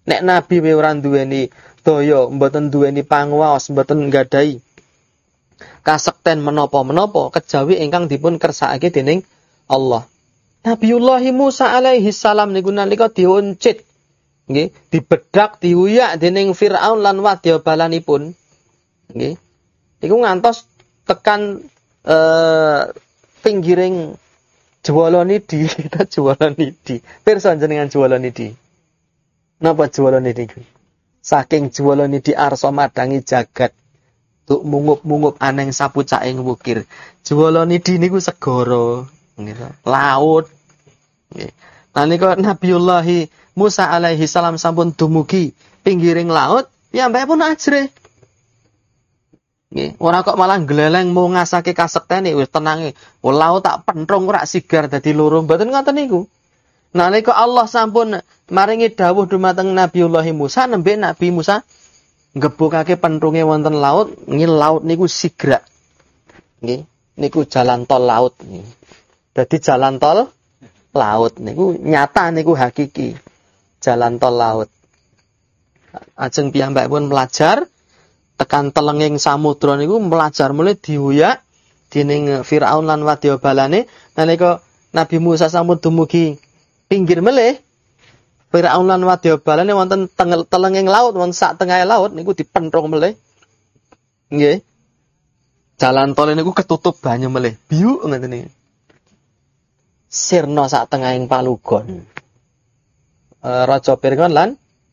nek nabi we ora duweni daya mboten duweni panguwas mboten nggadahi kasekten menapa-menapa kejawi ingkang dipun kersakake dening Allah Nabiullah Musa alaihi salam niku nalika diuncit nggih, dibedak diuyak dening Firaun lan wadya balanipun. Nggih. Iku ngantos tekan eh pinggiring Jwalonidi, kita *laughs* Jwalonidi. Pirsa jenengan Jwalonidi. Napa Jwalonidi niku? Saking Jwalonidi arsa madangi jagat. Tuk mungup-mungup aneng sapu caing wukir. Jwalonidi niku segara gitu. laut nggih nalika Nabiullah Musa alaihi salam sampun dumugi pinggiring laut ya mbak pun ajre nggih ora kok malah gleleng mau ngasake kasektene wis tenange oh, laut tak pentrung ora sigar dadi loro mboten ngoten niku nalika Allah sampun maringi dawuh dumateng Nabiullah Musa nembe Nabi Musa ngebukake pentrunge wonten laut ngil laut niku sigrak nggih niku jalan tol laut jadi jalan tol laut niku nyata niku hakiki. Jalan tol laut. Ajeng piyambak pun belajar tekan telenging samudra niku belajar mulai diuyak dening Firaun lan wadya balane nalika Nabi Musa sampun dumugi pinggir melih Firaun lan wadya balane wonten telenging laut wonten sak tengah laut niku dipentrung melih. Nggih. Jalan tol niku ketutup banyu melih. Biu ngeten iki sirna sak tengahing palugon. E, Raja Pirngon lan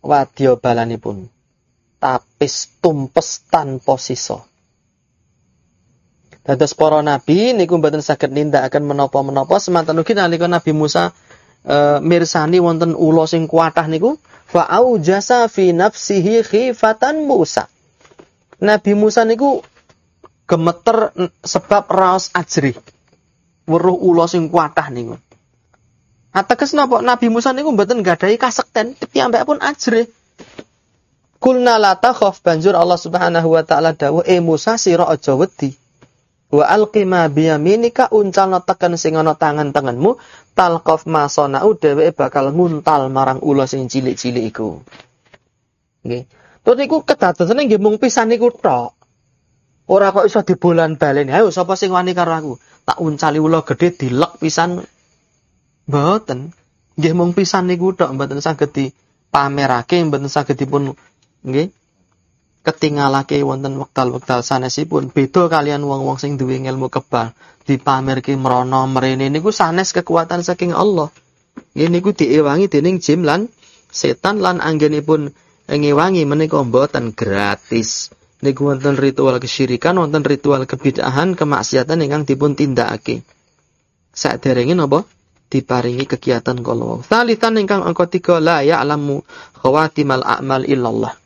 wadya balanipun. Tapis tumpes tanpa sisa. Dados para nabi niku mboten saged nindakaken menapa-menapa semanten ugi nalika Nabi Musa e, mirsani wonten ula sing kuatah niku fa jasa fi nafsihi khifatan Musa. Nabi Musa niku gemeter sebab raos ajri weruh ula sing kuatah niku. Ateges napa Nabi Musa niku mboten gadahi kasekten, piyambak pun ajre. Kulna la takhaf banjur Allah Subhanahu wa taala dawuh e Musa sira aja wedi. Wa alqima biyaminika uncalna teken sing ana tangan tanganmu talqaf ma sanau dheweke bakal nguntal marang ula sing cilik-cilik iku. Nggih. Terus niku kedadosane nggih mung pisan niku tok. Ora kok iso dibolan balen. Ayo sapa sing wani karo aku? Tak uncali ula gedhe dilek pisan. Mboten. Nggih mung pisan niku tok mboten saged dipamerake, mboten saged dipun nggih ketinggalake wonten wekdal-wekdal sanesipun beda kalian wong-wong sing duwe ilmu kebal dipamerke mrana mrene niku sanes kekuatan saking Allah Nggih niku diewangi dening jin lan setan lan anggenipun ngewangi menika mboten gratis. Niku wonten ritual kesyirikan, wonten ritual kebid'ahan, kemaksiatan ingkang dipun tindakake. Saderenge napa? Diparingi kegiatan kala. Salisan ingkang angka 3 la ya'lamu khawatimal a'mal illallah.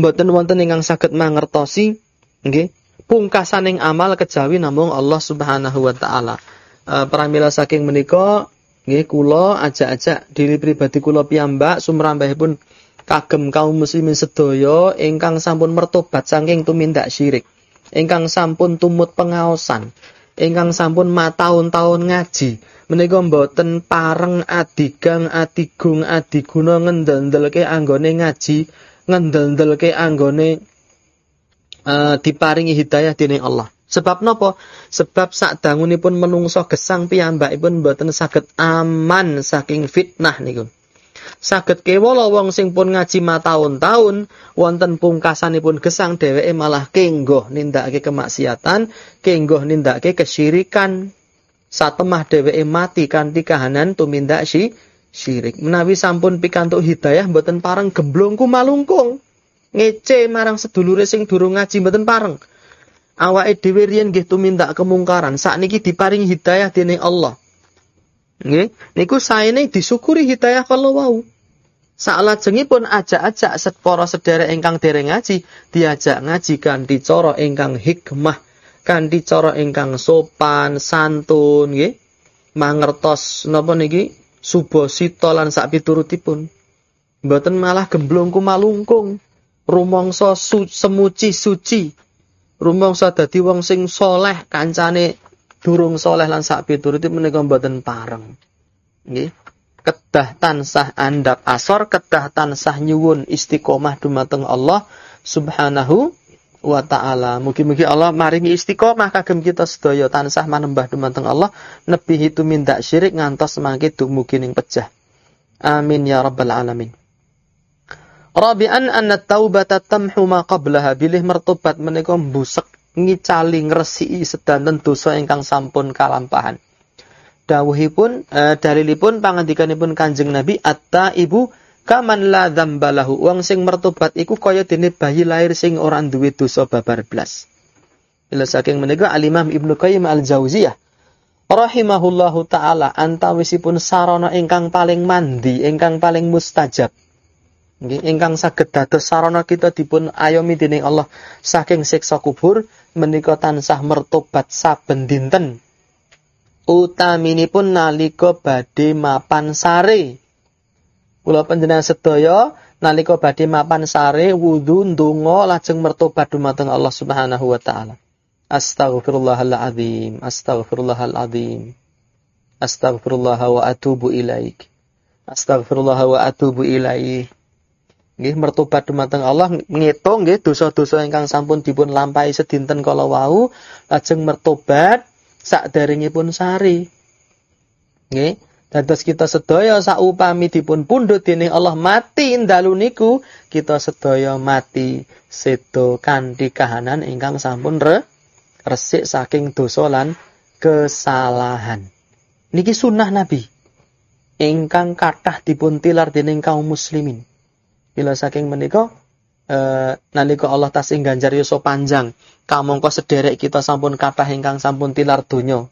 Mboten wonten ingkang saged mangertosi nggih pungkasaning amal kejawi namung Allah Subhanahu wa taala. E, pramila saking menika nggih kula ajak-ajak diri pribadi kula piyambak sumrambahipun kagem kaum muslimin sedaya ingkang sampun mertobat saking tumindak syirik, ingkang sampun tumut pengaosan, ingkang sampun mataun-taun ngaji, menika mboten pareng adigang adigung adiguna ngendel-ndelke anggone ngaji, ngendel-ndelke anggone uh, diparingi hidayah dening Allah. Sebab nopo? Sebab sak dangunipun menungso gesang piyambakipun mboten saged aman saking fitnah niku saged kewala wong sing pun ngaji mataun-taun wonten pungkasanipun gesang dheweke malah kenggoh nindakake kemaksiatan, kenggoh nindakake kesyirikan. Satemah dheweke mati kanthi kahanan tumindak si syirik. Menawi sampun pikantuk hidayah mboten pareng gemblongku malungkung. Ngece marang sedulure sing durung ngaji mboten pareng. Awake dhewe riyen nggih tumindak kemungkaran, sakniki diparingi hidayah dening Allah. Nggih, niku saene disyukuri hidayah kalau wau. Salajengipun ajak-ajak set para sedherek ingkang dereng ngaji, diajak ngaji kanthi cara ingkang hikmah, kanthi cara ingkang sopan, santun, nggih. Mangertos napa niki subasita lan sak piturutipun. Mboten malah gemblongku malungkung. Rumangsa su semuci suci. Rumangsa dadi wong sing soleh kancane durung soleh lan sak piturute menika mboten pareng. Nggih. Kedah tansah andap asor, kedah tansah nyuwun istiqomah dumateng Allah Subhanahu wa taala. Mugi-mugi Allah maringi istiqomah kagem kita sedaya tansah manembah dumateng Allah nebihi tumindak syirik ngantos mangke dumugi ning pejah. Amin ya rabbal alamin. Rabi'an anna taubata tamhu ma qablaha bilih mertobat menika mbusek ngicali ngresiki sedanten dosa ingkang sampun kalampahan. Dawuhipun e, dalilipun pangandikanipun Kanjeng Nabi atta ibu kaman la dzambalahu. Wong sing mertobat iku kaya dene bayi lahir sing ora duwe dosa babar blas. Ila saking menika Al-Imam Ibnu Qayyim Al-Jauziyah rahimahullahu taala antawisipun sarana ingkang paling mandi, ingkang paling mustajab Nggih, ingkang saged dados sarana kita dipun ayomi dening Allah saking siksa kubur menika tansah mertobat saben dinten. Utaminipun nalika badhe mapan sare. Kula panjenengan sedaya nalika badhe mapan sare wudu ndonga lajeng mertobat dumateng Allah Subhanahu wa taala. Astaghfirullahaladzim, astaghfirullahaladzim. Astaghfirullah wa atubu ilaik. Astaghfirullah wa atubu ilaik nggih mertobat dumateng Allah ngitung nggih dosa-dosa ingkang sampun dipun lampahi sedinten kala wau lajeng mertobat sakderengipun sari nggih dados kita sedaya saupami dipun pundhut dening Allah mati dalu niku kita sedaya mati sedo kanthi kahanan ingkang sampun re, resik saking dosa lan kesalahan. Niki sunnah Nabi. Ingkang kathah dipun tilar dening kaum muslimin. Ila saking menika eh nalika Allah tasih ganjar yasa panjang, kamangka sederek kita sampun kathah ingkang sampun tilar donya.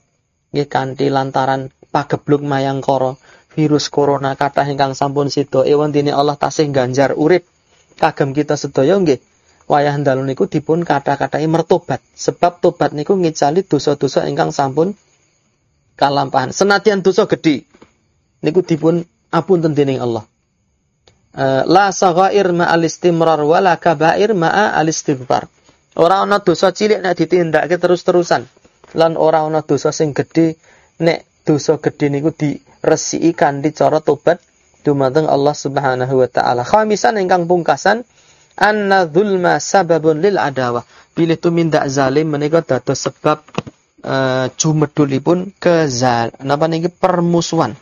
Nggih kanthi lantaran pagebluk mayangkara virus corona kathah ingkang sampun sida dini Allah tasih ganjar urip kagem kita sedaya nggih. Wayah dalu niku dipun kata-katai mertobat. Sebab tobat niku ngicali dosa-dosa ingkang sampun kalampahan. Senadyan dosa gedhe niku dipun apun dening Allah. Eh, la saghair ma'al istimrar wala kabair ma'al istighfar. Ora ana dosa cilik nek ditindakake terus-terusan. Lan ora ana dosa sing gedhe nek dosa gedhe niku diresiki kanthi cara tobat dumateng Allah Subhanahu wa taala. Khamisan ingkang pungkasan anna dzulma sababun lil adawah. Pilih tumindak zalim menika dados sebab uh, jumedulipun kezal napa niki permusuhan.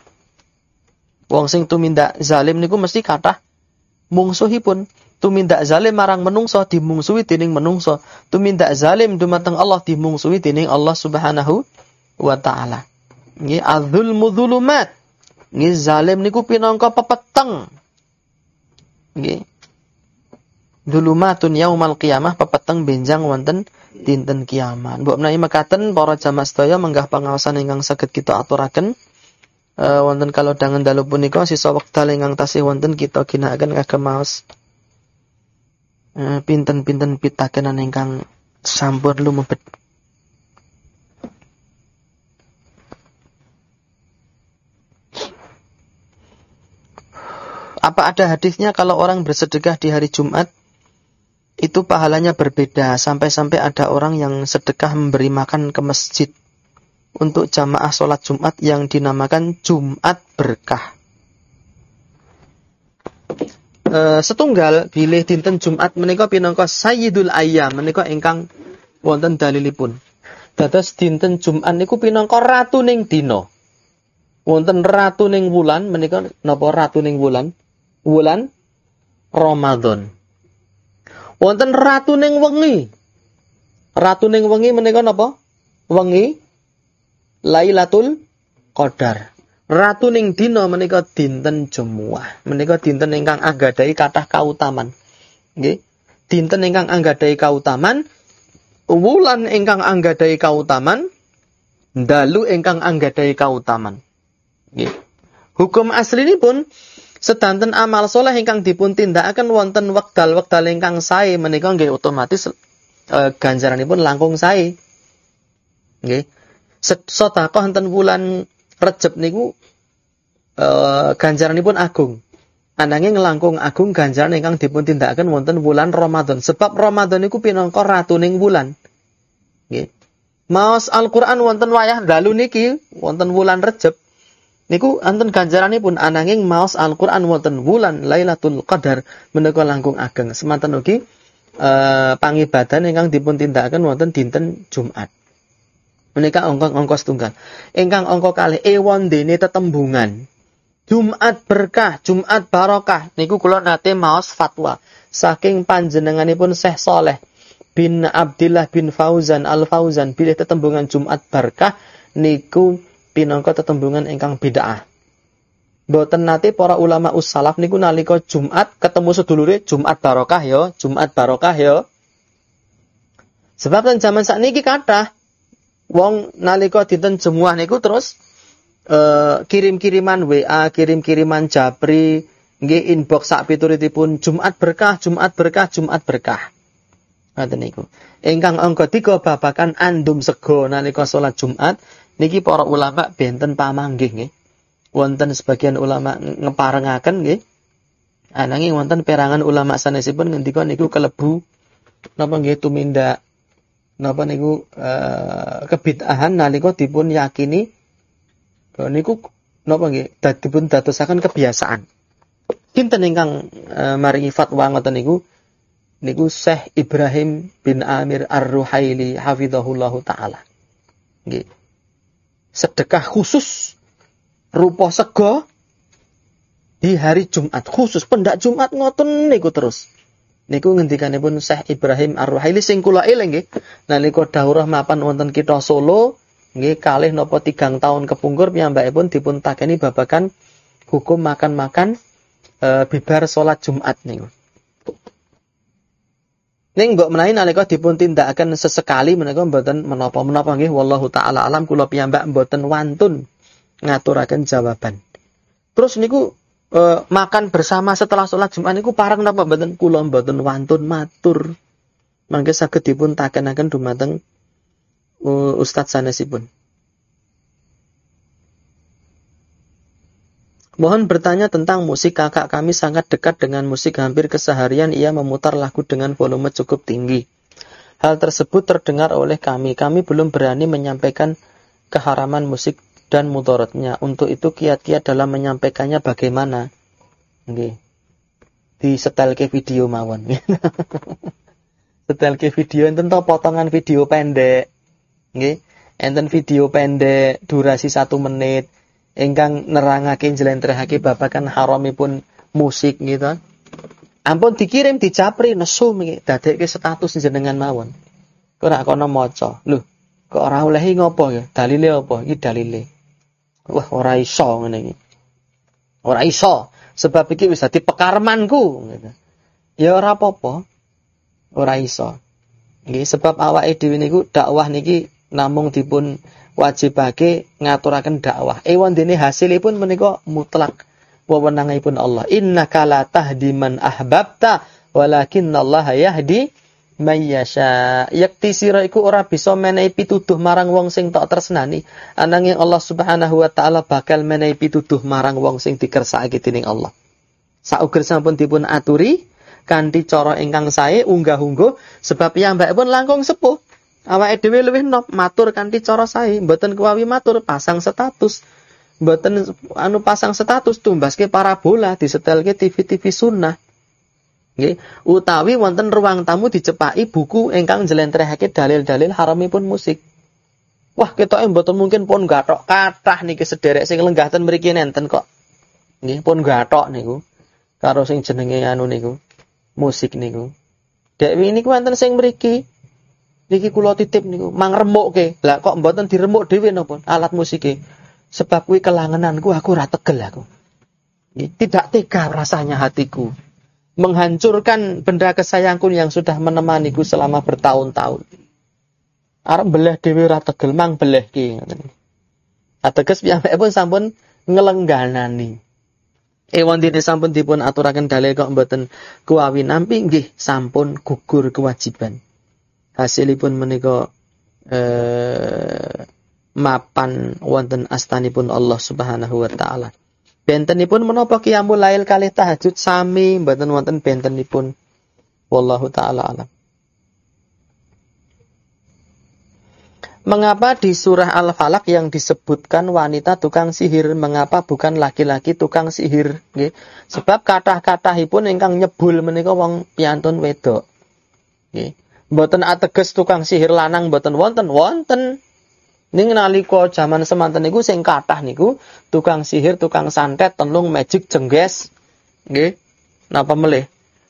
Wong sing tumindak zalim niku mesti kathah mungsuhipun tumindak zalim marang menungso dimungsuhi dening menungso tumindak zalim dumateng Allah dimungsuhi dening Allah Subhanahu wa taala nggih adzulmu dzulumat Nggih zalim niku pinangka pepeteng. Nggih. Dulumatun yaumal qiyamah pepeteng benjang wonten dinten kiamat. Mbok menawi mekaten para jamaah sedaya menggah pangaosan ingkang saged kita aturaken uh, wonten kalau dangan dalu punika sisa wekdal ingkang tasih wonten kita ginakaken kagem maos uh, pinten-pinten pitakenan ingkang sampun lumebet. Apa ada hadisnya kalau orang bersedekah di hari Jumat itu pahalanya berbeda sampai-sampai ada orang yang sedekah memberi makan ke masjid untuk jamaah sholat Jumat yang dinamakan Jumat berkah. E, setunggal bilih dinten Jumat menika pinangka Sayyidul Ayyam menika ingkang wonten dalilipun. Dados dinten Jumat niku pinangka ratuning dina. Wonten ratuning wulan menika napa ratuning wulan? Wulan Ramadan. Wonten ratu ning wengi. Ratu ning wengi menika napa? Wengi Lailatul Qadar. Ratu ning dina menika dinten Jumat. Menika dinten ingkang anggadhahi kathah kautaman. Nggih. Dinten ingkang anggadhahi kautaman, wulan ingkang anggadhahi kautaman, dalu ingkang anggadhahi kautaman. Nggih. Hukum aslinipun sedanten amal soleh ingkang dipun tindakaken wonten wekdal-wekdal ingkang sae menika nggih otomatis e, ganjaranipun langkung sae. Nggih. Sedekah enten bulan Rejab niku e, ganjaranipun agung. Ananging langkung agung ganjaran ingkang dipun tindakaken wonten bulan Ramadan. Sebab Ramadan niku pinangka ratuning bulan. Nggih. Maos Al-Qur'an wonten wayah dalu niki wonten bulan Rejab Niku anten pun ananging maos Al-Qur'an wonten wulan Lailatul Qadar menika langkung ageng. Semanten ugi uh, pangibadan ingkang dipun tindakaken wonten dinten Jumat. Menika angka-angka setunggal. Ingkang angka kalih ewon dene tetembungan. Jumat berkah, Jumat barokah. Niku kula nate maos fatwa saking panjenenganipun Syekh Soleh bin Abdillah bin Fauzan Al Fauzan bilih tetembungan Jumat berkah niku pinangka tetembungan ingkang bid'ah. Boten nate para ulama ussalaf niku nalika Jumat ketemu sedulure Jumat barokah ya, Jumat barokah ya. Sebab ten zaman sakniki kathah wong nalika dinten Jumat niku terus uh, kirim-kiriman WA, kirim-kiriman Japri, nggih inbox sak pituritipun Jumat berkah, Jumat berkah, Jumat berkah. Ngoten niku. Ingkang angka 3 babakan andum sego nalika salat Jumat Niki para ulama benten pamanggih nggih. Wonten sebagian ulama ngeparengaken nggih. Ananging wonten perangan ulama sanesipun ngendika niku kelebu napa nggih tumindak napa niku uh, kebid'ahan nalika dipun yakini niku napa nggih dipun dadosaken kebiasaan. Kinten ingkang uh, maringi fatwa ngoten niku niku Syekh Ibrahim bin Amir Ar-Ruhaili hafizahullahu taala. Nggih sedekah khusus rupa sego di hari Jumat. Khusus pendak Jumat ngoten niku terus. Niku ngendikanipun Syekh Ibrahim Ar-Ruhaili sing kula eling nggih. Nalika dawuh mapan wonten kita Solo nggih kalih napa tigang tahun kepungkur piyambakipun dipun takeni babakan hukum makan-makan e, bibar salat Jumat niku Ning mbok menawi nalika dipun tindakaken sesekali menika mboten menapa-menapa nggih wallahu taala alam kula piyambak mboten wantun ngaturaken jawaban. Terus niku e, makan bersama setelah sholat Jumat niku parang napa mboten kula mboten wantun matur. Mangke saged dipun takenaken dumateng uh, Ustadz sanesipun. Mohon bertanya tentang musik kakak kami sangat dekat dengan musik hampir keseharian ia memutar lagu dengan volume cukup tinggi. Hal tersebut terdengar oleh kami. Kami belum berani menyampaikan keharaman musik dan mudaratnya. Untuk itu kiat-kiat dalam menyampaikannya bagaimana? Nggih. Di setel ke video mawon. *laughs* setel ke video enten potongan video pendek. Nggih. Enten video pendek durasi satu menit ingkang nerangake njlentrehake babagan haramipun musik gitu. Ampun dikirim dicapri nesu iki dadekke status jenengan mawon. Kok ora kono maca. Lho, kok ora olehi ngopo ya? Dalile apa? Iki dalile. Wah, ora iso ngene iki. Ora iso, sebab iki wis dadi pekarmanku gitu. Ya ora apa-apa. Ora iso. Nggih, sebab awake dhewe niku dakwah niki namung dipun wajibake ngaturaken dakwah. Ewan dene hasilipun menika mutlak wewenangipun Allah. Innaka la tahdi man ahbabta walakinnallaha yahdi may yasha. Yakti sira iku ora bisa menehi pituduh marang wong sing tok tresnani. Ananging Allah Subhanahu wa taala bakal menehi pituduh marang wong sing dikersakake dening Allah. Sauger sampun dipun aturi kanthi cara ingkang sae unggah-ungguh sebab pun langkung sepuh. Awake dhewe luwih nop matur kanthi cara sae, mboten kuwawi matur pasang status. Mboten anu pasang status tumbaske parabola disetelke TV-TV sunnah. Nggih, utawi wonten ruang tamu dicepaki buku ingkang njlentrehake dalil-dalil haramipun musik. Wah, ketoke mboten mungkin pun gathok kathah niki sederek sing lenggah ten mriki nenten kok. Nggih, pun gathok niku. Karo sing jenenge anu niku musik niku. Dek niku wonten sing mriki. Niki kula titip niku mang remukke. Lah kok mboten diremuk dhewe napa alat musike. Sebab kuwi kelangenanku aku ora tegel aku. Tidak tega rasanya hatiku menghancurkan benda kesayangku yang sudah menemaniku selama bertahun-tahun. Arep belah dhewe ora tegel mang belah ki. Ateges piyambake pun sampun ngelengganani. Ewan dene sampun dipun aturaken dalil kok mboten kuawi nampi nggih sampun gugur kewajiban. Hasilipun menika eh, mapan wonten astanipun Allah Subhanahu wa taala. Bentenipun menapa qiyamul lail kalih tahajud sami mboten wonten bentenipun. Wallahu taala alam. Mengapa di surah Al-Falaq yang disebutkan wanita tukang sihir, mengapa bukan laki-laki tukang sihir? Nggih. Sebab kathah-kathahipun ingkang nyebul menika wong piantun wedok. Nggih. Mboten ateges tukang sihir lanang mboten wonten, wonten. Ning nalika jaman semanten niku sing kathah niku tukang sihir, tukang santet, tenlung magic jengges. Nggih. Napa melih?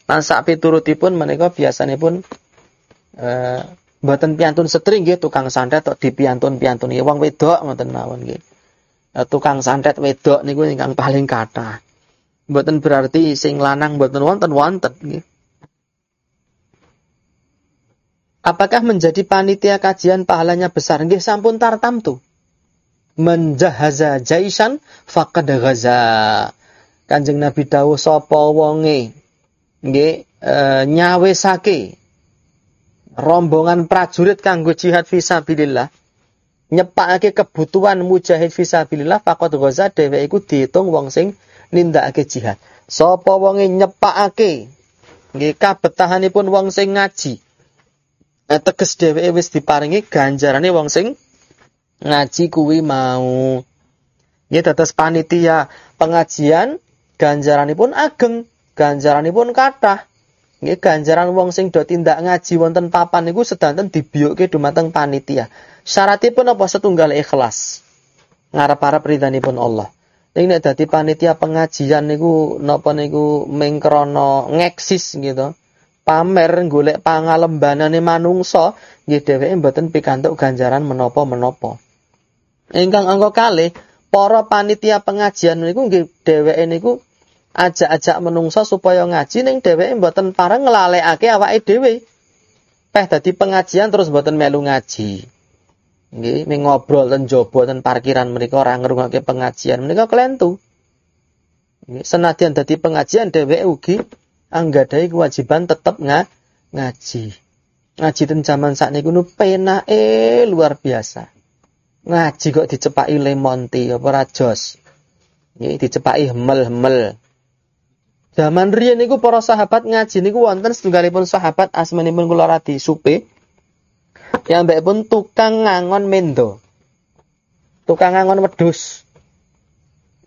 Lan sak piturutipun menika biasanipun eh Mboten piantun setring nggih tukang santet tok dipiantun-piantuni wong wedok ngoten mawon nggih. Eh, tukang santet wedok niku ingkang paling kathah. Mboten berarti sing lanang mboten wonten wonten nggih. Apakah menjadi panitia kajian pahalanya besar? Nggih sampun tartamtu. Menjahaza jaisan faqad ghaza. Kanjeng Nabi dawuh sapa wonge nggih e, nyawesake rombongan prajurit kanggo jihad fisabilillah nyepakake kebutuhan mujahid fisabilillah faqad ghaza dheweke iku diitung wong sing nindakake jihad. Sapa wonge nyepakake nggih kabetahanipun wong sing ngaji. Eh, teges dheweke wis diparingi ganjarane wong sing ngaji kuwi mau. Nggih dados panitia pengajian ganjaranipun ageng, ganjaranipun kathah. Nggih ganjaran wong sing do tindak ngaji wonten papan niku sedanten dibiyukke dumateng panitia. Syaratipun apa setunggal ikhlas. Ngarep-arep ridhanipun Allah. Ning nek dadi panitia pengajian niku napa niku ming krana ngeksis gitu. Pamer golek pangalembanane manungsa nggih dheweke mboten pikantuk ganjaran menapa-menapa. Ingkang angka kalih para panitia pengajian niku nggih dheweke niku ajak-ajak menungso supaya ngaji ning dheweke mboten pareng nglalekake awake dhewe. Peh dadi pengajian terus mboten melu ngaji. Nggih, ning ngobrol ten jaba ten parkiran mereka ora ngrungokke pengajian, mereka kelentu. Nggih, senadyan dadi pengajian dheweke ugi anggadhahi kewajiban tetep nga, ngaji. Ngaji ten zaman sakniku nu penake luar biasa. Ngaji kok dicepaki lemonti apa ora jos. Nggih, dicepaki hemel-hemel. Zaman riyen niku para sahabat ngaji niku wonten setunggalipun sahabat asmanipun kula radi supe. Yang pun tukang ngangon mendo. Tukang ngangon wedhus.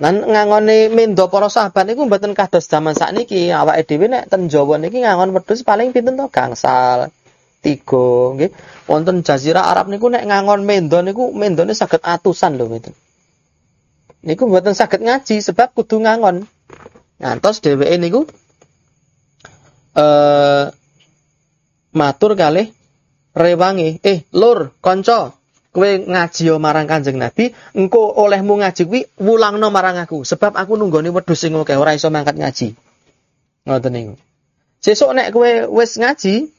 Lan ngangone mendo para sahabat niku mboten kados zaman sakniki. Awake dhewe nek ten Jawa niki ngangon wedhus paling pinten to gangsal. Tiga nggih. Wonten jazirah Arab niku nek ngangon mendo niku mendone saged atusan lho mboten. Niku mboten saged ngaji sebab kudu ngangon. Ngantos dheweke niku eh matur kalih rewangi, "Eh, lur, kanca, kowe ngaji marang Kanjeng Nabi, engko olehmu ngaji kuwi wulangno marang aku, sebab aku nunggoni wedhus sing akeh ora iso mangkat ngaji. Ngoten niku. Sesuk nek kowe wis ngaji,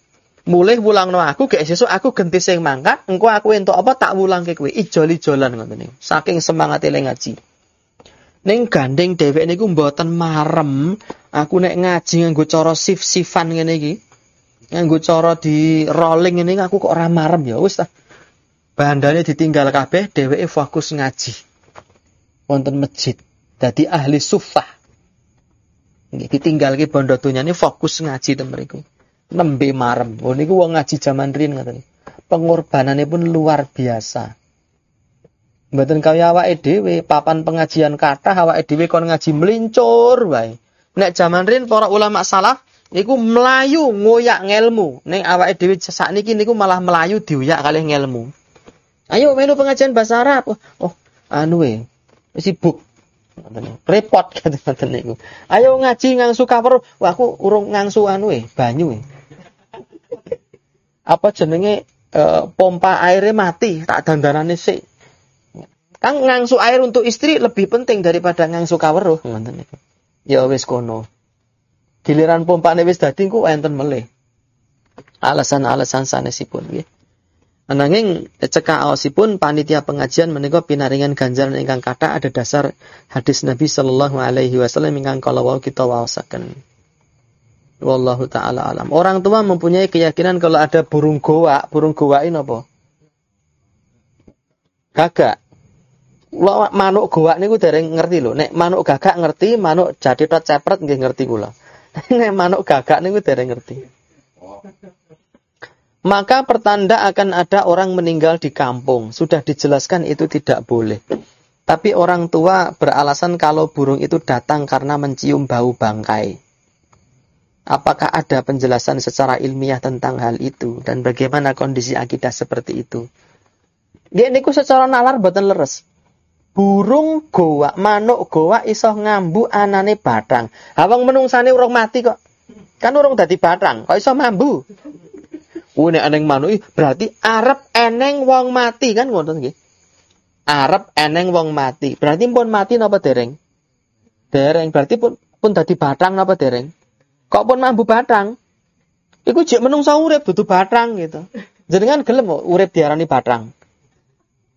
mulih wulangno aku, gek sesuk aku genti sing mangkat, engko aku entuk apa tak wulangke kowe ijol-ijolan ngoten niku. Saking semangat le ngaji. Ning gandeng dhewek niku mboten marem, aku nek ngaji nganggo cara sif-sifan ngene iki. Nganggo cara di rolling ini aku kok ora marem ya wis ta. Bandane ditinggal kabeh, dheweke fokus ngaji. Wonten masjid. Dadi ahli sufah. Nggih ditinggalke bondo donyane fokus ngaji ten mriku. Nembe marem. Oh niku wong ngaji zaman riyin ngoten. Pengorbanane pun luar biasa. Mboten kaya awake dhewe, papan pengajian kathah awake dhewe kon ngaji melincur wae. Nek jaman rin para ulama salaf niku melayu ngoyak ngelmu. Nek awake dhewe sakniki niku malah melayu diuyak kalih ngelmu. Ayo melu pengajian bahasa Arab. Oh, anu e, sibuk. Repot *laughs* kata niku. Ayo ngaji ngangsu cover. Wah aku urung ngangsu anu e, banyu e. Apa jenenge uh, pompa airnya mati, tak dandanane sik. Kang ngangsu air untuk istri lebih penting daripada ngangsu kaweruh ngoten niku. Ya wis kono. Giliran pompane wis dadi engko enten melih. Alasan-alasan sanesipun nggih. Ananging cekaosipun panitia pengajian menika pinaringan ganjaran ingkang kata ada dasar hadis Nabi sallallahu alaihi wasallam ingkang kala wau kita waosaken. Wallahu taala alam. Orang tua mempunyai keyakinan kalau ada burung goa, burung goa ini apa? Gagak. Lo manuk goak niku dereng ngerti lho. Nek manuk gagak ngerti, manuk jadi tot cepret nggih ngerti kula. *laughs* Nek manuk gagak niku dereng ngerti. Maka pertanda akan ada orang meninggal di kampung. Sudah dijelaskan itu tidak boleh. Tapi orang tua beralasan kalau burung itu datang karena mencium bau bangkai. Apakah ada penjelasan secara ilmiah tentang hal itu dan bagaimana kondisi akidah seperti itu? Dia niku secara nalar boten leres burung goa, manuk goa iso ngambu anane batang. Awang menungsane urung mati kok. Kan urung dadi batang, kok iso mambu? Nek eneng berarti arep eneng wong mati kan ngoten nggih. Arep eneng wong mati. Berarti pun mati napa dereng? Dereng berarti pun pun dadi batang napa dereng? Kok pun mambu batang? Iku jek menungsa urip dudu batang gitu. Jenengan gelem kok urip diarani batang.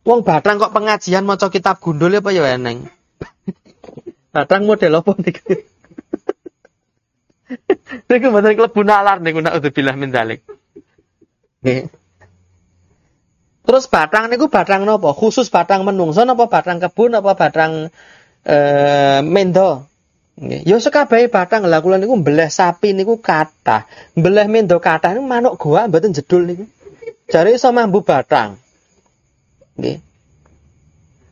Wong Batang kok pengajian maca kitab gundul apa ya eneng. *laughs* Batang model apa niku? *laughs* Niku mboten klebu nalar niku nak udzubillah min dzalik. *laughs* Terus batang niku batang napa? Khusus batang menungso napa batang kebun apa batang eh mendo? Nggih. Ya sekabehe batang lah kula niku mbeleh sapi niku kathah. Mbeleh mendo kathah niku manuk goa mboten jedul niku. Jare iso mambu batang. Nggih.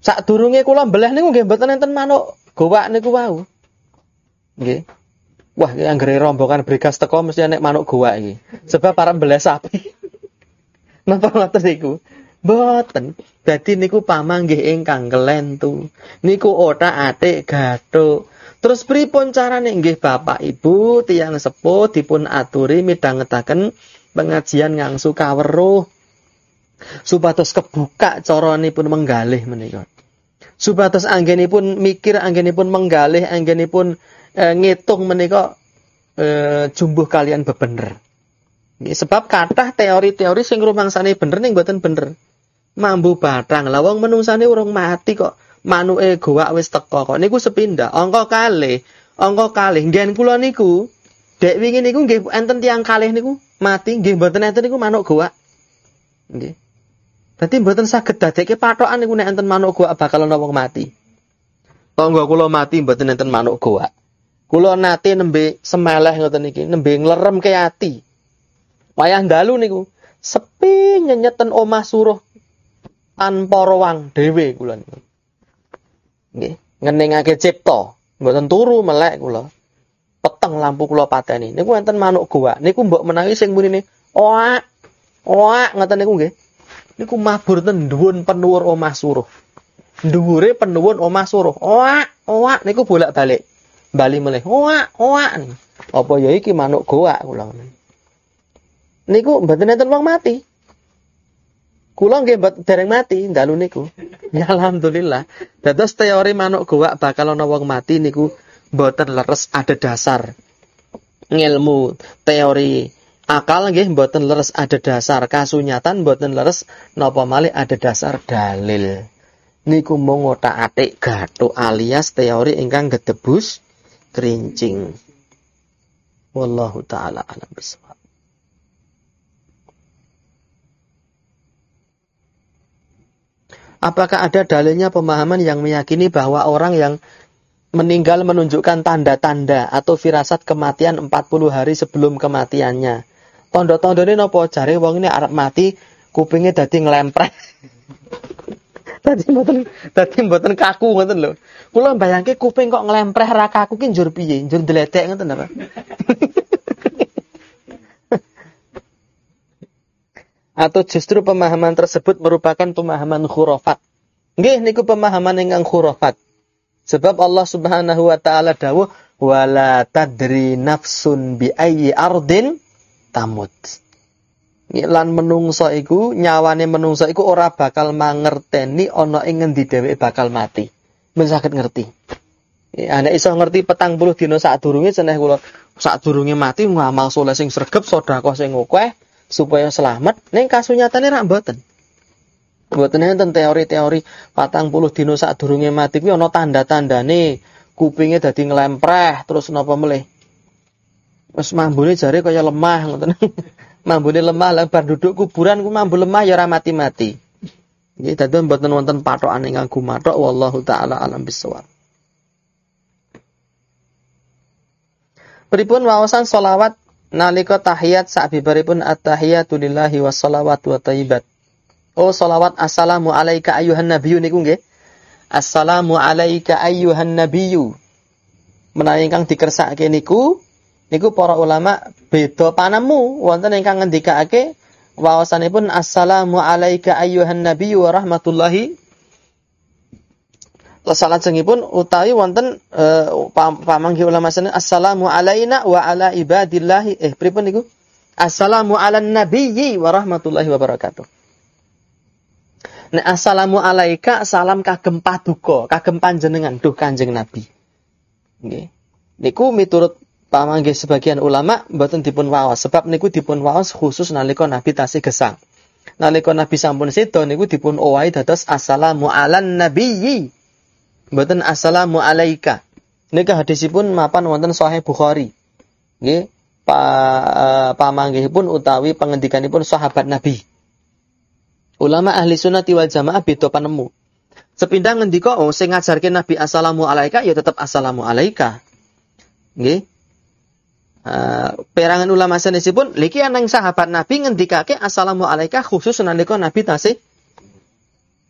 Sadurunge kula mbeleh niku nggih mboten enten manuk gowak niku wau. Nggih. Wah, iki anggere rombongan brigas teko mesti nek manuk gowak iki. Sebab para mbeleh sapi. Ngoten niku? Boten. Dadi niku pamanggih ingkang kelentu. Niku otak-atik gathuk. Terus pripun carane nggih Bapak Ibu tiang sepuh dipun aturi midhangetaken pengajian ngangsu kaweruh supados kebuka pun menggalih menika. Supados anggenipun mikir, anggenipun menggalih, anggenipun e, ngitung menika e, jumbuh kalian bebener. Sebab kathah teori-teori sing rumangsane bener ning mboten bener. Mambu batang, lawang menungsane urung mati kok. Manuke goak wis teko kok. Niku sepindah, angka kalih. Angka kalih nggen kula niku Dek wingi niku nggih enten tiyang kalih niku mati nggih mboten enten niku manuk goak. Nggih. Dadi mboten saged dadekke pathokan niku nek enten manuk goa bakal ana wong mati. Tangga kula mati mboten enten manuk goa. Kula nate nembe semeleh ngoten iki, nembe nglerem ke ati. Wayah dalu niku sepi nyenyeten omah suruh tanpa ruang dhewe kula niku. Nggih, ngeningake cipta, mboten turu melek kula. Peteng lampu kula pateni. Niku enten manuk goa. Niku mbok menawi sing munine oak. Oak ngoten niku nggih niku mabur ten dhuwun penuwur omah suruh. Dhuwure penuwun omah suruh. Oak, oak niku bolak-balik. Bali melih. Oak, oak. Apa ya iki manuk goak kula Niku mboten enten wong mati. Kula nggih mbot dereng mati dalu niku. *laughs* Ya alhamdulillah. Dados teori manuk goak bakal ana wong mati niku mboten leres ada dasar. Ngilmu teori akal nggih mboten leres ada dasar kasunyatan mboten leres napa malih ada dasar dalil. Niku mung otak-atik gathuk alias teori ingkang gedebus kerincing. Wallahu taala alam bisawab. Apakah ada dalilnya pemahaman yang meyakini bahwa orang yang meninggal menunjukkan tanda-tanda atau firasat kematian 40 hari sebelum kematiannya? Tondo-tondo ini nopo cari wong ini arab mati kupingnya dadi ngelempreh. *laughs* Tadi mboten tadi mboten kaku ngoten lho. Kula bayangke kuping kok ngelempreh ra kaku ki njur piye? Njur dledek ngoten apa? *laughs* atau justru pemahaman tersebut merupakan pemahaman khurafat. Nggih niku pemahaman ingkang khurafat. Sebab Allah Subhanahu wa taala dawuh wala tadri nafsun bi ayyi ardin tamut. Lan menungso iku nyawane menungso iku ora bakal mangerteni ana ing ngendi dheweke bakal mati. Men saged ngerti. Ya, anak iso ngerti petang puluh saat durunge cenah kula saat durunge mati ngamal soleh sing sregep sedekah sing akeh supaya selamat ning kasunyatane rak mboten. Mboten enten teori-teori patang puluh dino durunge mati kuwi ana tanda-tandane kupingnya dadi ngelempreh terus napa melih. Wes mambune jare kaya lemah ngoten. *laughs* mambune lemah bar duduk kuburan ku mambu lemah ya ora mati-mati. Nggih dadi mboten wonten patokan ingkang gumathok wallahu taala alam bisawab. Pripun wawasan solawat nalika tahiyat sabibaripun at-tahiyatu lillahi wassalawat wa tayyibat. Oh salawat assalamu alayka ayyuhan nabiyyu niku nggih. Assalamu alayka ayyuhan nabiyyu. Menawi ingkang dikersakake niku niku para ulama beda panemu wonten ingkang ngendikake wawasanipun assalamu alayka ayyuhan nabiyyu wa rahmatullahi salajengipun utawi wonten uh, pamanggi ulama sana assalamu alaina wa ala ibadillahi eh pripun niku assalamu ala nabiyyi wa rahmatullahi wabarakatuh Nah, assalamu alaika salam kagem paduka, kagem panjenengan duh Kanjeng Nabi. Nggih. Niku miturut pamanggi sebagian ulama mboten dipun waos sebab niku dipun waos khusus nalika Nabi tasih gesang. Nalika Nabi sampun sedo niku dipun owahi dados assalamu ala nabiyyi Mboten assalamu alaika. Nika hadisipun mapan wonten Sahih Bukhari. Nggih, pa uh, pamanggihipun utawi pengendikanipun sahabat Nabi. Ulama ahli sunnati wal jamaah beda panemu. Sepindah ngendika oh sing ngajarke Nabi assalamu alaika ya tetap assalamu alaika. Nggih. Uh, perangan ulama sanesipun liki anang sahabat Nabi ngendikake assalamu alaika khusus nalika Nabi tasih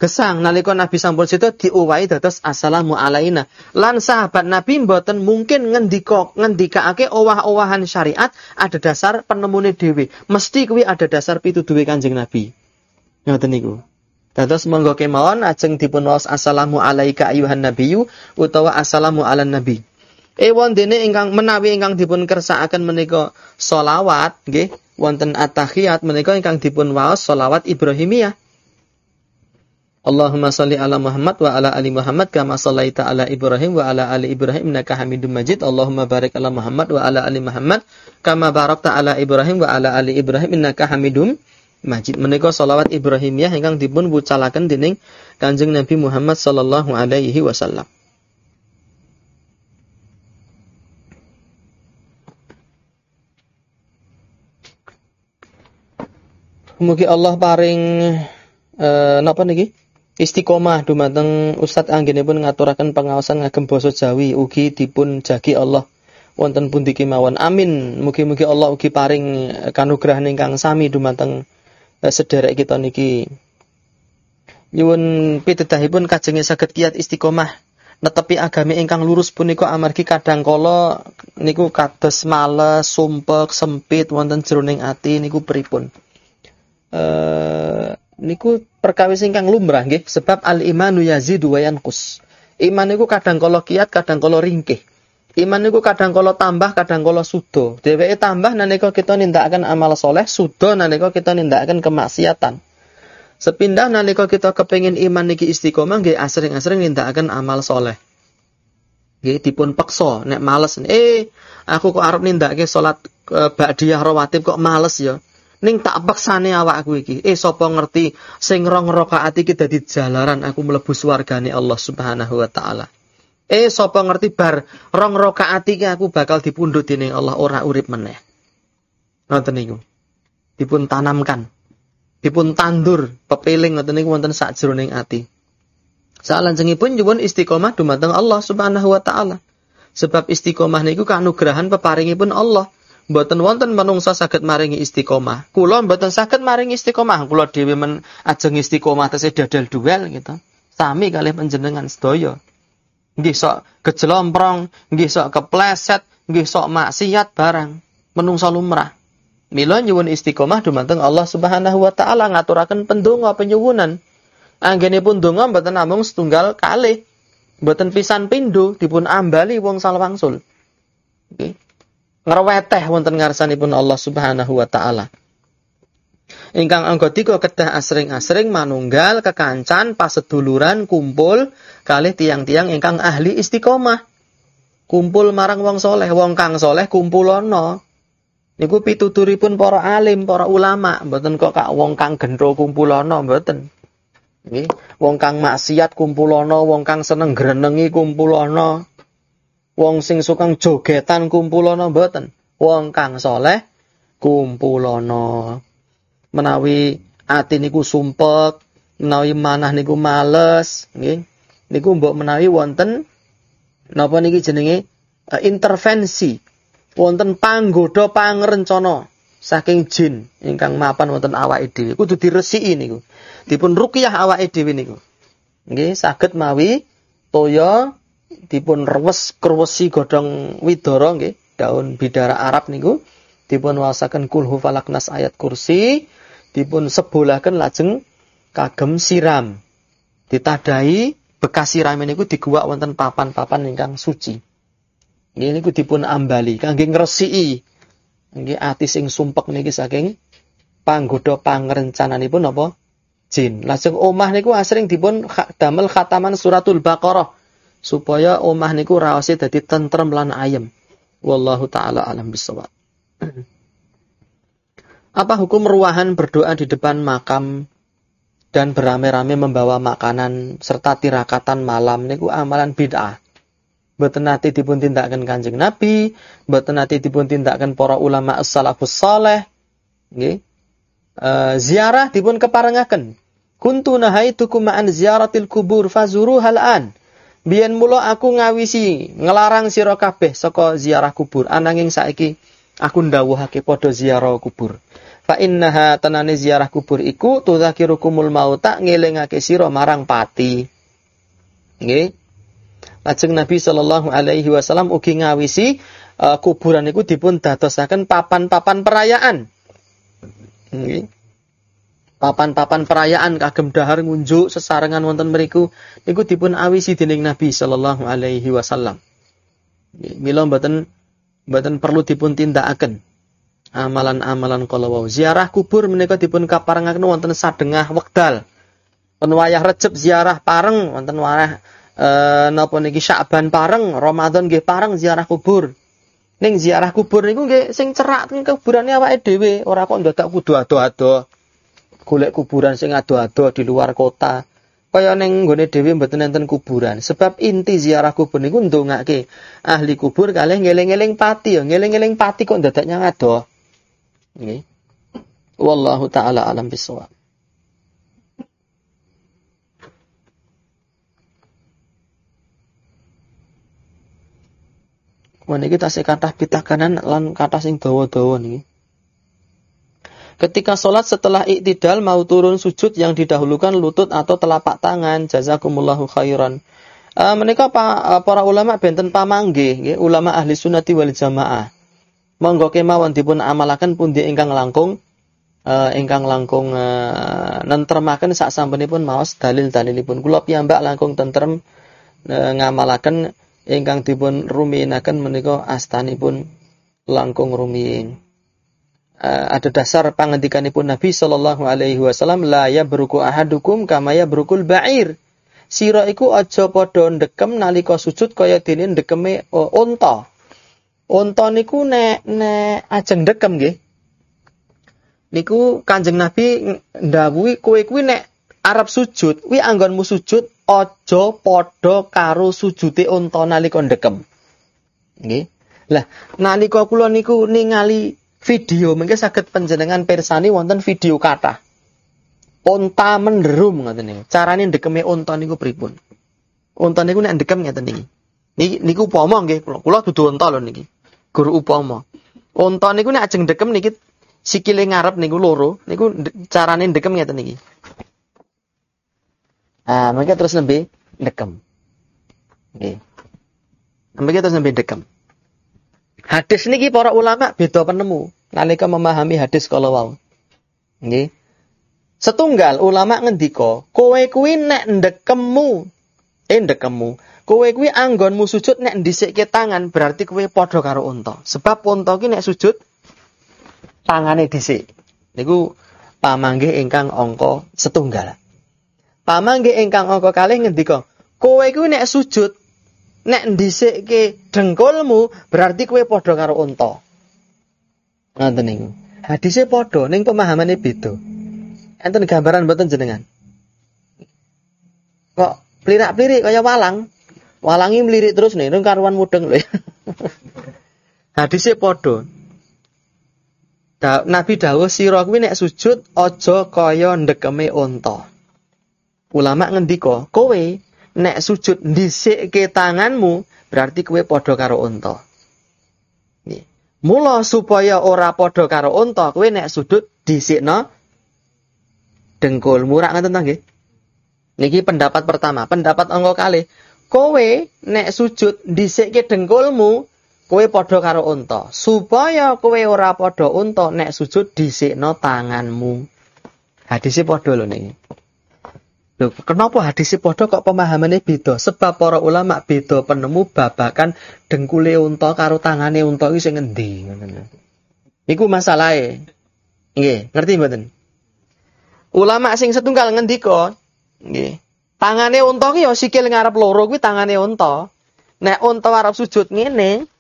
gesang nalika Nabi sampun sida diuwahi dados assalamu alaina. Lan sahabat Nabi mboten mungkin ngendika ngendikake owah-owahan syariat ada dasar penemune dhewe. Mesti kuwi ada dasar pituduhe Kanjeng Nabi. Ngoten niku. Dados monggo kemawon ajeng dipun waos assalamu alaika ayuhan nabiyyu utawa assalamu ala nabi. Ewon dene ingkang menawi ingkang dipun kersakaken menika selawat nggih wonten at-tahiyat menika ingkang dipun waos selawat Ibrahimiyah. Allahumma salli ala Muhammad wa ala ali Muhammad kama sallaita ala Ibrahim wa ala ali Ibrahim innaka Hamidum Majid. Allahumma barik ala Muhammad wa ala ali Muhammad kama barakta ala Ibrahim wa ala ali Ibrahim innaka Hamidum Majid. Menika selawat Ibrahimiyah ingkang dipun wucalaken dening Kanjeng Nabi Muhammad sallallahu alaihi wasallam. Mugi Allah paring uh, napa niki? Istiqomah dumateng Ustaz anggenipun ngaturaken pengawasan ngagem basa Jawi ugi dipun jagi Allah wonten pundi kemawon. Amin. Mugi-mugi Allah ugi paring kanugrahan ingkang sami dumateng eh, sederek kita niki. Nyuwun pitedahipun kajenge saged kiat istiqomah netepi agami ingkang lurus punika amargi kadang kala niku kados males, sumpek, sempit wonten jroning ati niku pripun. Eh niku perkawis ingkang lumrah nggih sebab al imanu yazidu wa yanqus. Iman niku kadang kala kiat, kadang kala ringkih. Iman niku kadang kala tambah, kadang kala sudo. Dheweke tambah nalika kita nindakaken amal soleh, sudo nalika kita nindakaken kemaksiatan. Sepindah nalika kita kepengin iman niki istiqomah nggih asring-asring nindakaken amal soleh. Nggih dipun peksa nek males eh aku kok arep nindakake salat e, ba'diyah rawatib kok males ya. Ning tak peksane awakku iki. Eh sapa ngerti sing rong rakaat iki dadi jalaran aku mlebu swargane Allah Subhanahu wa taala. Eh sapa ngerti bar rong rakaat iki aku bakal dipundhut dening Allah ora urip meneh. Ngoten niku. Dipun tanamkan dipun tandur pepiling ngoten niku wonten sakjroning ati. Salajengipun nyuwun istiqomah dumateng Allah Subhanahu wa taala. Sebab istiqomah niku kanugrahan peparingipun Allah. Mboten wonten manungsa saged maringi istiqomah. Kula mboten saged maringi istiqomah. Kula dhewe men ajeng istiqomah tesih dadal duel gitu. Sami kalih panjenengan sedaya. Nggih sok kejelomprong, nggih sok kepleset, nggih sok maksiat barang. Menungsa lumrah. Mila nyuwun istiqomah dumateng Allah Subhanahu wa taala ngaturaken pendonga penyuwunan. Anggenipun donga mboten namung setunggal kalih. Mboten pisan pindho dipun ambali wong salwangsul. Nggih. Ngreweteh wonten ngarsanipun Allah Subhanahu wa taala. Ingkang angka tiga kedah asring-asring manunggal kekancan paseduluran kumpul kalih tiang-tiang ingkang ahli istiqomah. Kumpul marang wong soleh, wong kang soleh kumpulono Niku pituturipun para alim, para ulama, mboten kok kak wong kang gendro kumpulana mboten. Nggih, wong kang maksiat kumpulana, wong kang seneng grenengi kumpulana. Wong sing sukang jogetan kumpulana mboten. Wong kang soleh kumpulana. Menawi ati niku sumpek, menawi manah niku males, nggih. Niku mbok menawi wonten napa niki jenenge uh, intervensi wonten panggoda pangrencana saking jin ingkang mapan wonten awake dhewe kudu diresiki niku dipun ruqyah awake dhewe niku nggih saged mawi toya dipun rewes krwesi godhong widara nggih daun bidara Arab niku. Dipun wasaken kulhu falaknas ayat kursi. Dipun sebolaken lajeng kagem siram. Ditadai bekas siram niku diguwak wonten papan-papan ingkang suci. Ini ku dipun ambali. Kangge ngresiki nggih ati sing sumpek niki saking panggoda pangrencananipun apa? Jin. Lajeng omah niku asring dipun damel khataman suratul Baqarah supaya omah niku raose dadi tentrem lan ayem. Wallahu taala alam bisawab. *clears throat* Apa hukum ruahan berdoa di depan makam dan beramai-ramai membawa makanan serta tirakatan malam niku amalan bid'ah mboten nate dipun tindakaken Kanjeng Nabi, mboten nate dipun tindakaken para ulama as-salafus saleh. Nggih. Uh, ziarah dipun keparengaken. Kuntu nahaitukum an ziyaratil kubur fazuru an. Biyen mula aku ngawisi ngelarang sira kabeh saka ziarah kubur ananging saiki aku ndawuhake padha ziarah kubur. Fa innaha tanane ziarah kubur iku tudzakirukumul mauta ngelingake sira marang pati. Nggih. Lajeng Nabi Shallallahu Alaihi Wasallam ugi ngawisi uh, kuburan itu dipun dadosaken papan-papan perayaan. Papan-papan perayaan kagem dahar ngunjuk sesarengan wonten mriku niku dipun awisi dening Nabi Shallallahu Alaihi Wasallam. Mila mboten mboten perlu dipun tindakaken amalan-amalan kala wau. Ziarah kubur menika dipun kaparengaken wonten sadengah wekdal. Penwayah Recep ziarah pareng wonten wayah eh napa niki Sya'ban pareng, Ramadan nggih pareng ziarah kubur. Ning ziarah kubur niku nggih sing cerak kuburane awake dhewe, ora kok ndadak kudu ado-ado. Golek kuburan sing ado-ado di luar kota. Kaya ning nggone dhewe mboten enten kuburan. Sebab inti ziarah kubur niku ndongake ahli kubur kalih ngeling-eling pati ya, ngeling-eling pati kok ndadak nyang ado. Nggih. Wallahu taala alam bisawab. Meniki tasih kathah pitakanan lan kathah sing dawa-dawa niki. Ketika sholat setelah iktidal mau turun sujud yang didahulukan lutut atau telapak tangan. Jazakumullahu khairan. Uh, menika pa, para ulama benten pamangge, nggih, ulama ahli sunnati wal jamaah. Monggo kemawon dipun amalaken pundi ingkang langkung uh, ingkang langkung uh, nentremaken sak sampunipun maos dalil-dalilipun. Kula piyambak langkung tentrem uh, ngamalaken ingkang dipun rumiinaken menika astanipun langkung rumiyin. Uh, ada dasar pangandikanipun Nabi sallallahu alaihi wasallam la ya beruku ahadukum kama ya berukul ba'ir. Sira iku aja padha ndekem nalika sujud kaya dene ndekeme uh, unta. Unta niku nek nek ajeng ndekem nggih. Niku Kanjeng Nabi ndawuhi kowe kuwi nek arep sujud, kuwi anggonmu sujud aja padha karo sujude unta nalika ndekem. Nggih. Lah nalika kula niku ningali video mengke saged panjenengan persani wonten video kata. Unta menderum ngoten niku. Carane ndekeme unta niku pripun? Unta niku nek ndekem ngeten niki. Niki niku upama nggih kula. Kula dudu unta lho niki. Guru upama. Unta niku nek ajeng ndekem niki sikile ngarep niku loro, niku carane ndekem ngeten niki. Ah, mengke terus nembe ndekem. Nggih. Mengke terus nembe ndekem. Hadis niki para ulama beda penemu nalika memahami hadis kala wau. Nggih. Setunggal ulama ngendika, kowe kuwi nek ndekemmu, eh ndekemmu, kowe kuwi anggonmu sujud nek tangan berarti kowe padha karo unta. Sebab unta ki nek sujud tangane dhisik. Niku pamanggih ingkang angka setunggal. Pamanggih ingkang angka kalih ngendika, kowe kuwi nek sujud nek ndhisikke dengkulmu berarti kowe padha karo unta. Ngoten niku. Hadise padha ning pemahamane beda. Enten gambaran mboten jenengan. Kok plirak-plirik kaya walang. Walangi melirik terus nih, nang karuan mudeng lho. *laughs* Hadise padha. Da, Nabi dawuh sira kuwi nek sujud aja kaya ndekeme unta. Ulama ngendika, kowe nek sujud ndhisikke tanganmu berarti kowe padha karo unta. Mula supaya ora padha karo unta, kowe nek sujud dhisikno dengkul. Murak ngoten nggih. Niki pendapat pertama, pendapat angka kali. Kowe nek sujud dhisikke dengkulmu, kowe padha karo unta. Supaya kowe ora padha unta nek sujud dhisikno tanganmu. Hadise padha lho niki. Loh, kenapa hadisnya podo kok pemahamannya beda? Sebab para ulama beda penemu babakan dengkule unta karo tangane unta iki sing endi Iku masalahe. Nggih, ngerti mboten? Ulama sing setunggal ngendika, nggih. Tangane unta ki ya sikil ngarep loro kuwi tangane unta. Nek unta arep sujud ngene,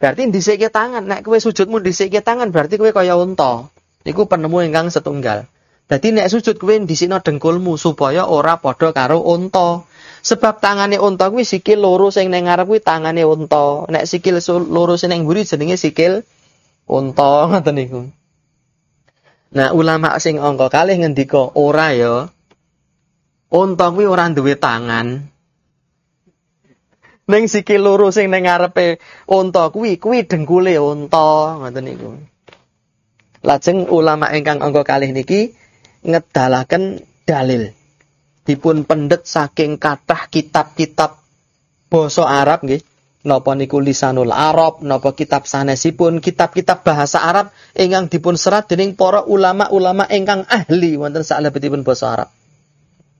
berarti dhisikke tangan. Nek kowe sujudmu dhisikke tangan berarti kowe kaya unta. Iku penemu ingkang setunggal. Dadi nek sujud kuwi dhisikno dengkulmu supaya ora padha karo unta. Sebab tangane unta kuwi sikil loro sing ning ngarep kuwi tangane unta. Nek sikil loro sing ning mburi jenenge sikil unta *laughs* ngoten niku. Nah, ulama sing angka kalih ngendika ora ya. Unta kuwi ora duwe tangan. *laughs* Ning sikil loro sing ning ngarepe unta kuwi kuwi dengkule unta ngoten niku. Lajeng ulama ingkang angka kalih niki ngedalaken dalil. Dipun pendet saking kathah kitab-kitab basa Arab nggih. Napa niku lisanul Arab, napa kitab sanesipun, kitab-kitab bahasa Arab ingkang dipun serat dening para ulama-ulama ingkang ahli wonten salebetipun basa Arab.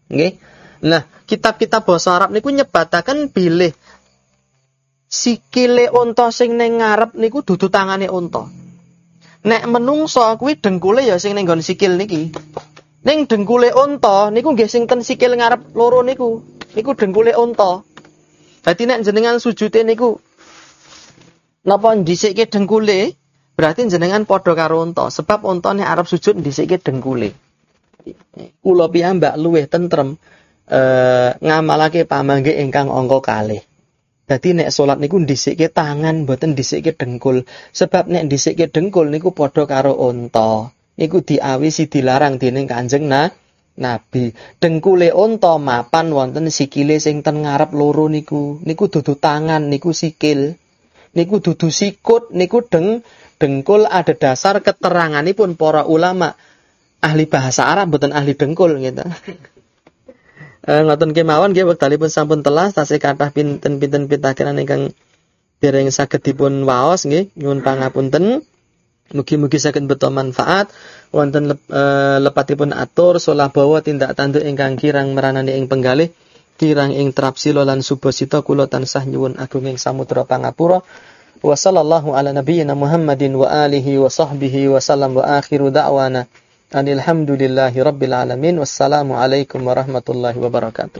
Nggih. Nah, kitab-kitab basa Arab niku nyebataken bilih sikile unta sing ning ngarep niku dudu tangane unta. Nek menungso kuwi dengkule ya sing ning sikil niki. Ning dengkule unta niku nggih sing ten sikil ngarep loro niku. Niku dengkule unta. Dadi nek jenengan sujute niku napa ndhisikke dengkule, berarti jenengan padha karo unta, sebab unta nek arep sujud ndhisikke dengkule. Kula piyambak luwih tentrem eh, ngamalake pamangge ingkang angka kalih. Dadi nek salat niku ndhisikke tangan mboten ndhisikke dengkul, sebab nek ndhisikke dengkul niku padha karo unta iku diawisi dilarang dening Kanjeng nah, Nabi. Dengkule unta mapan wonten sikile sing ten ngarep loro niku. Niku dudu tangan, niku sikil. Niku dudu sikut, niku deng dengkul ada dasar keteranganipun para ulama ahli bahasa Arab mboten ahli dengkul gitu. Eh ngoten kemawon nggih wektalipun sampun telas tasih kathah pinten-pinten pitakenan ingkang dereng saged dipun waos nggih nyuwun pangapunten. Mugi-mugi saged beto manfaat wonten lep, e, lepatipun atur solah bawa tindak tanduk ingkang kirang meranani ing penggalih kirang ing trapsila lan subasita kula tansah nyuwun agung ing samudra pangapura Wa sallallahu ala nabiyyina Muhammadin wa alihi wa sahbihi wa sallam wa akhiru da'wana. Alhamdulillahi rabbil alamin. Wassalamu alaikum warahmatullahi wabarakatuh.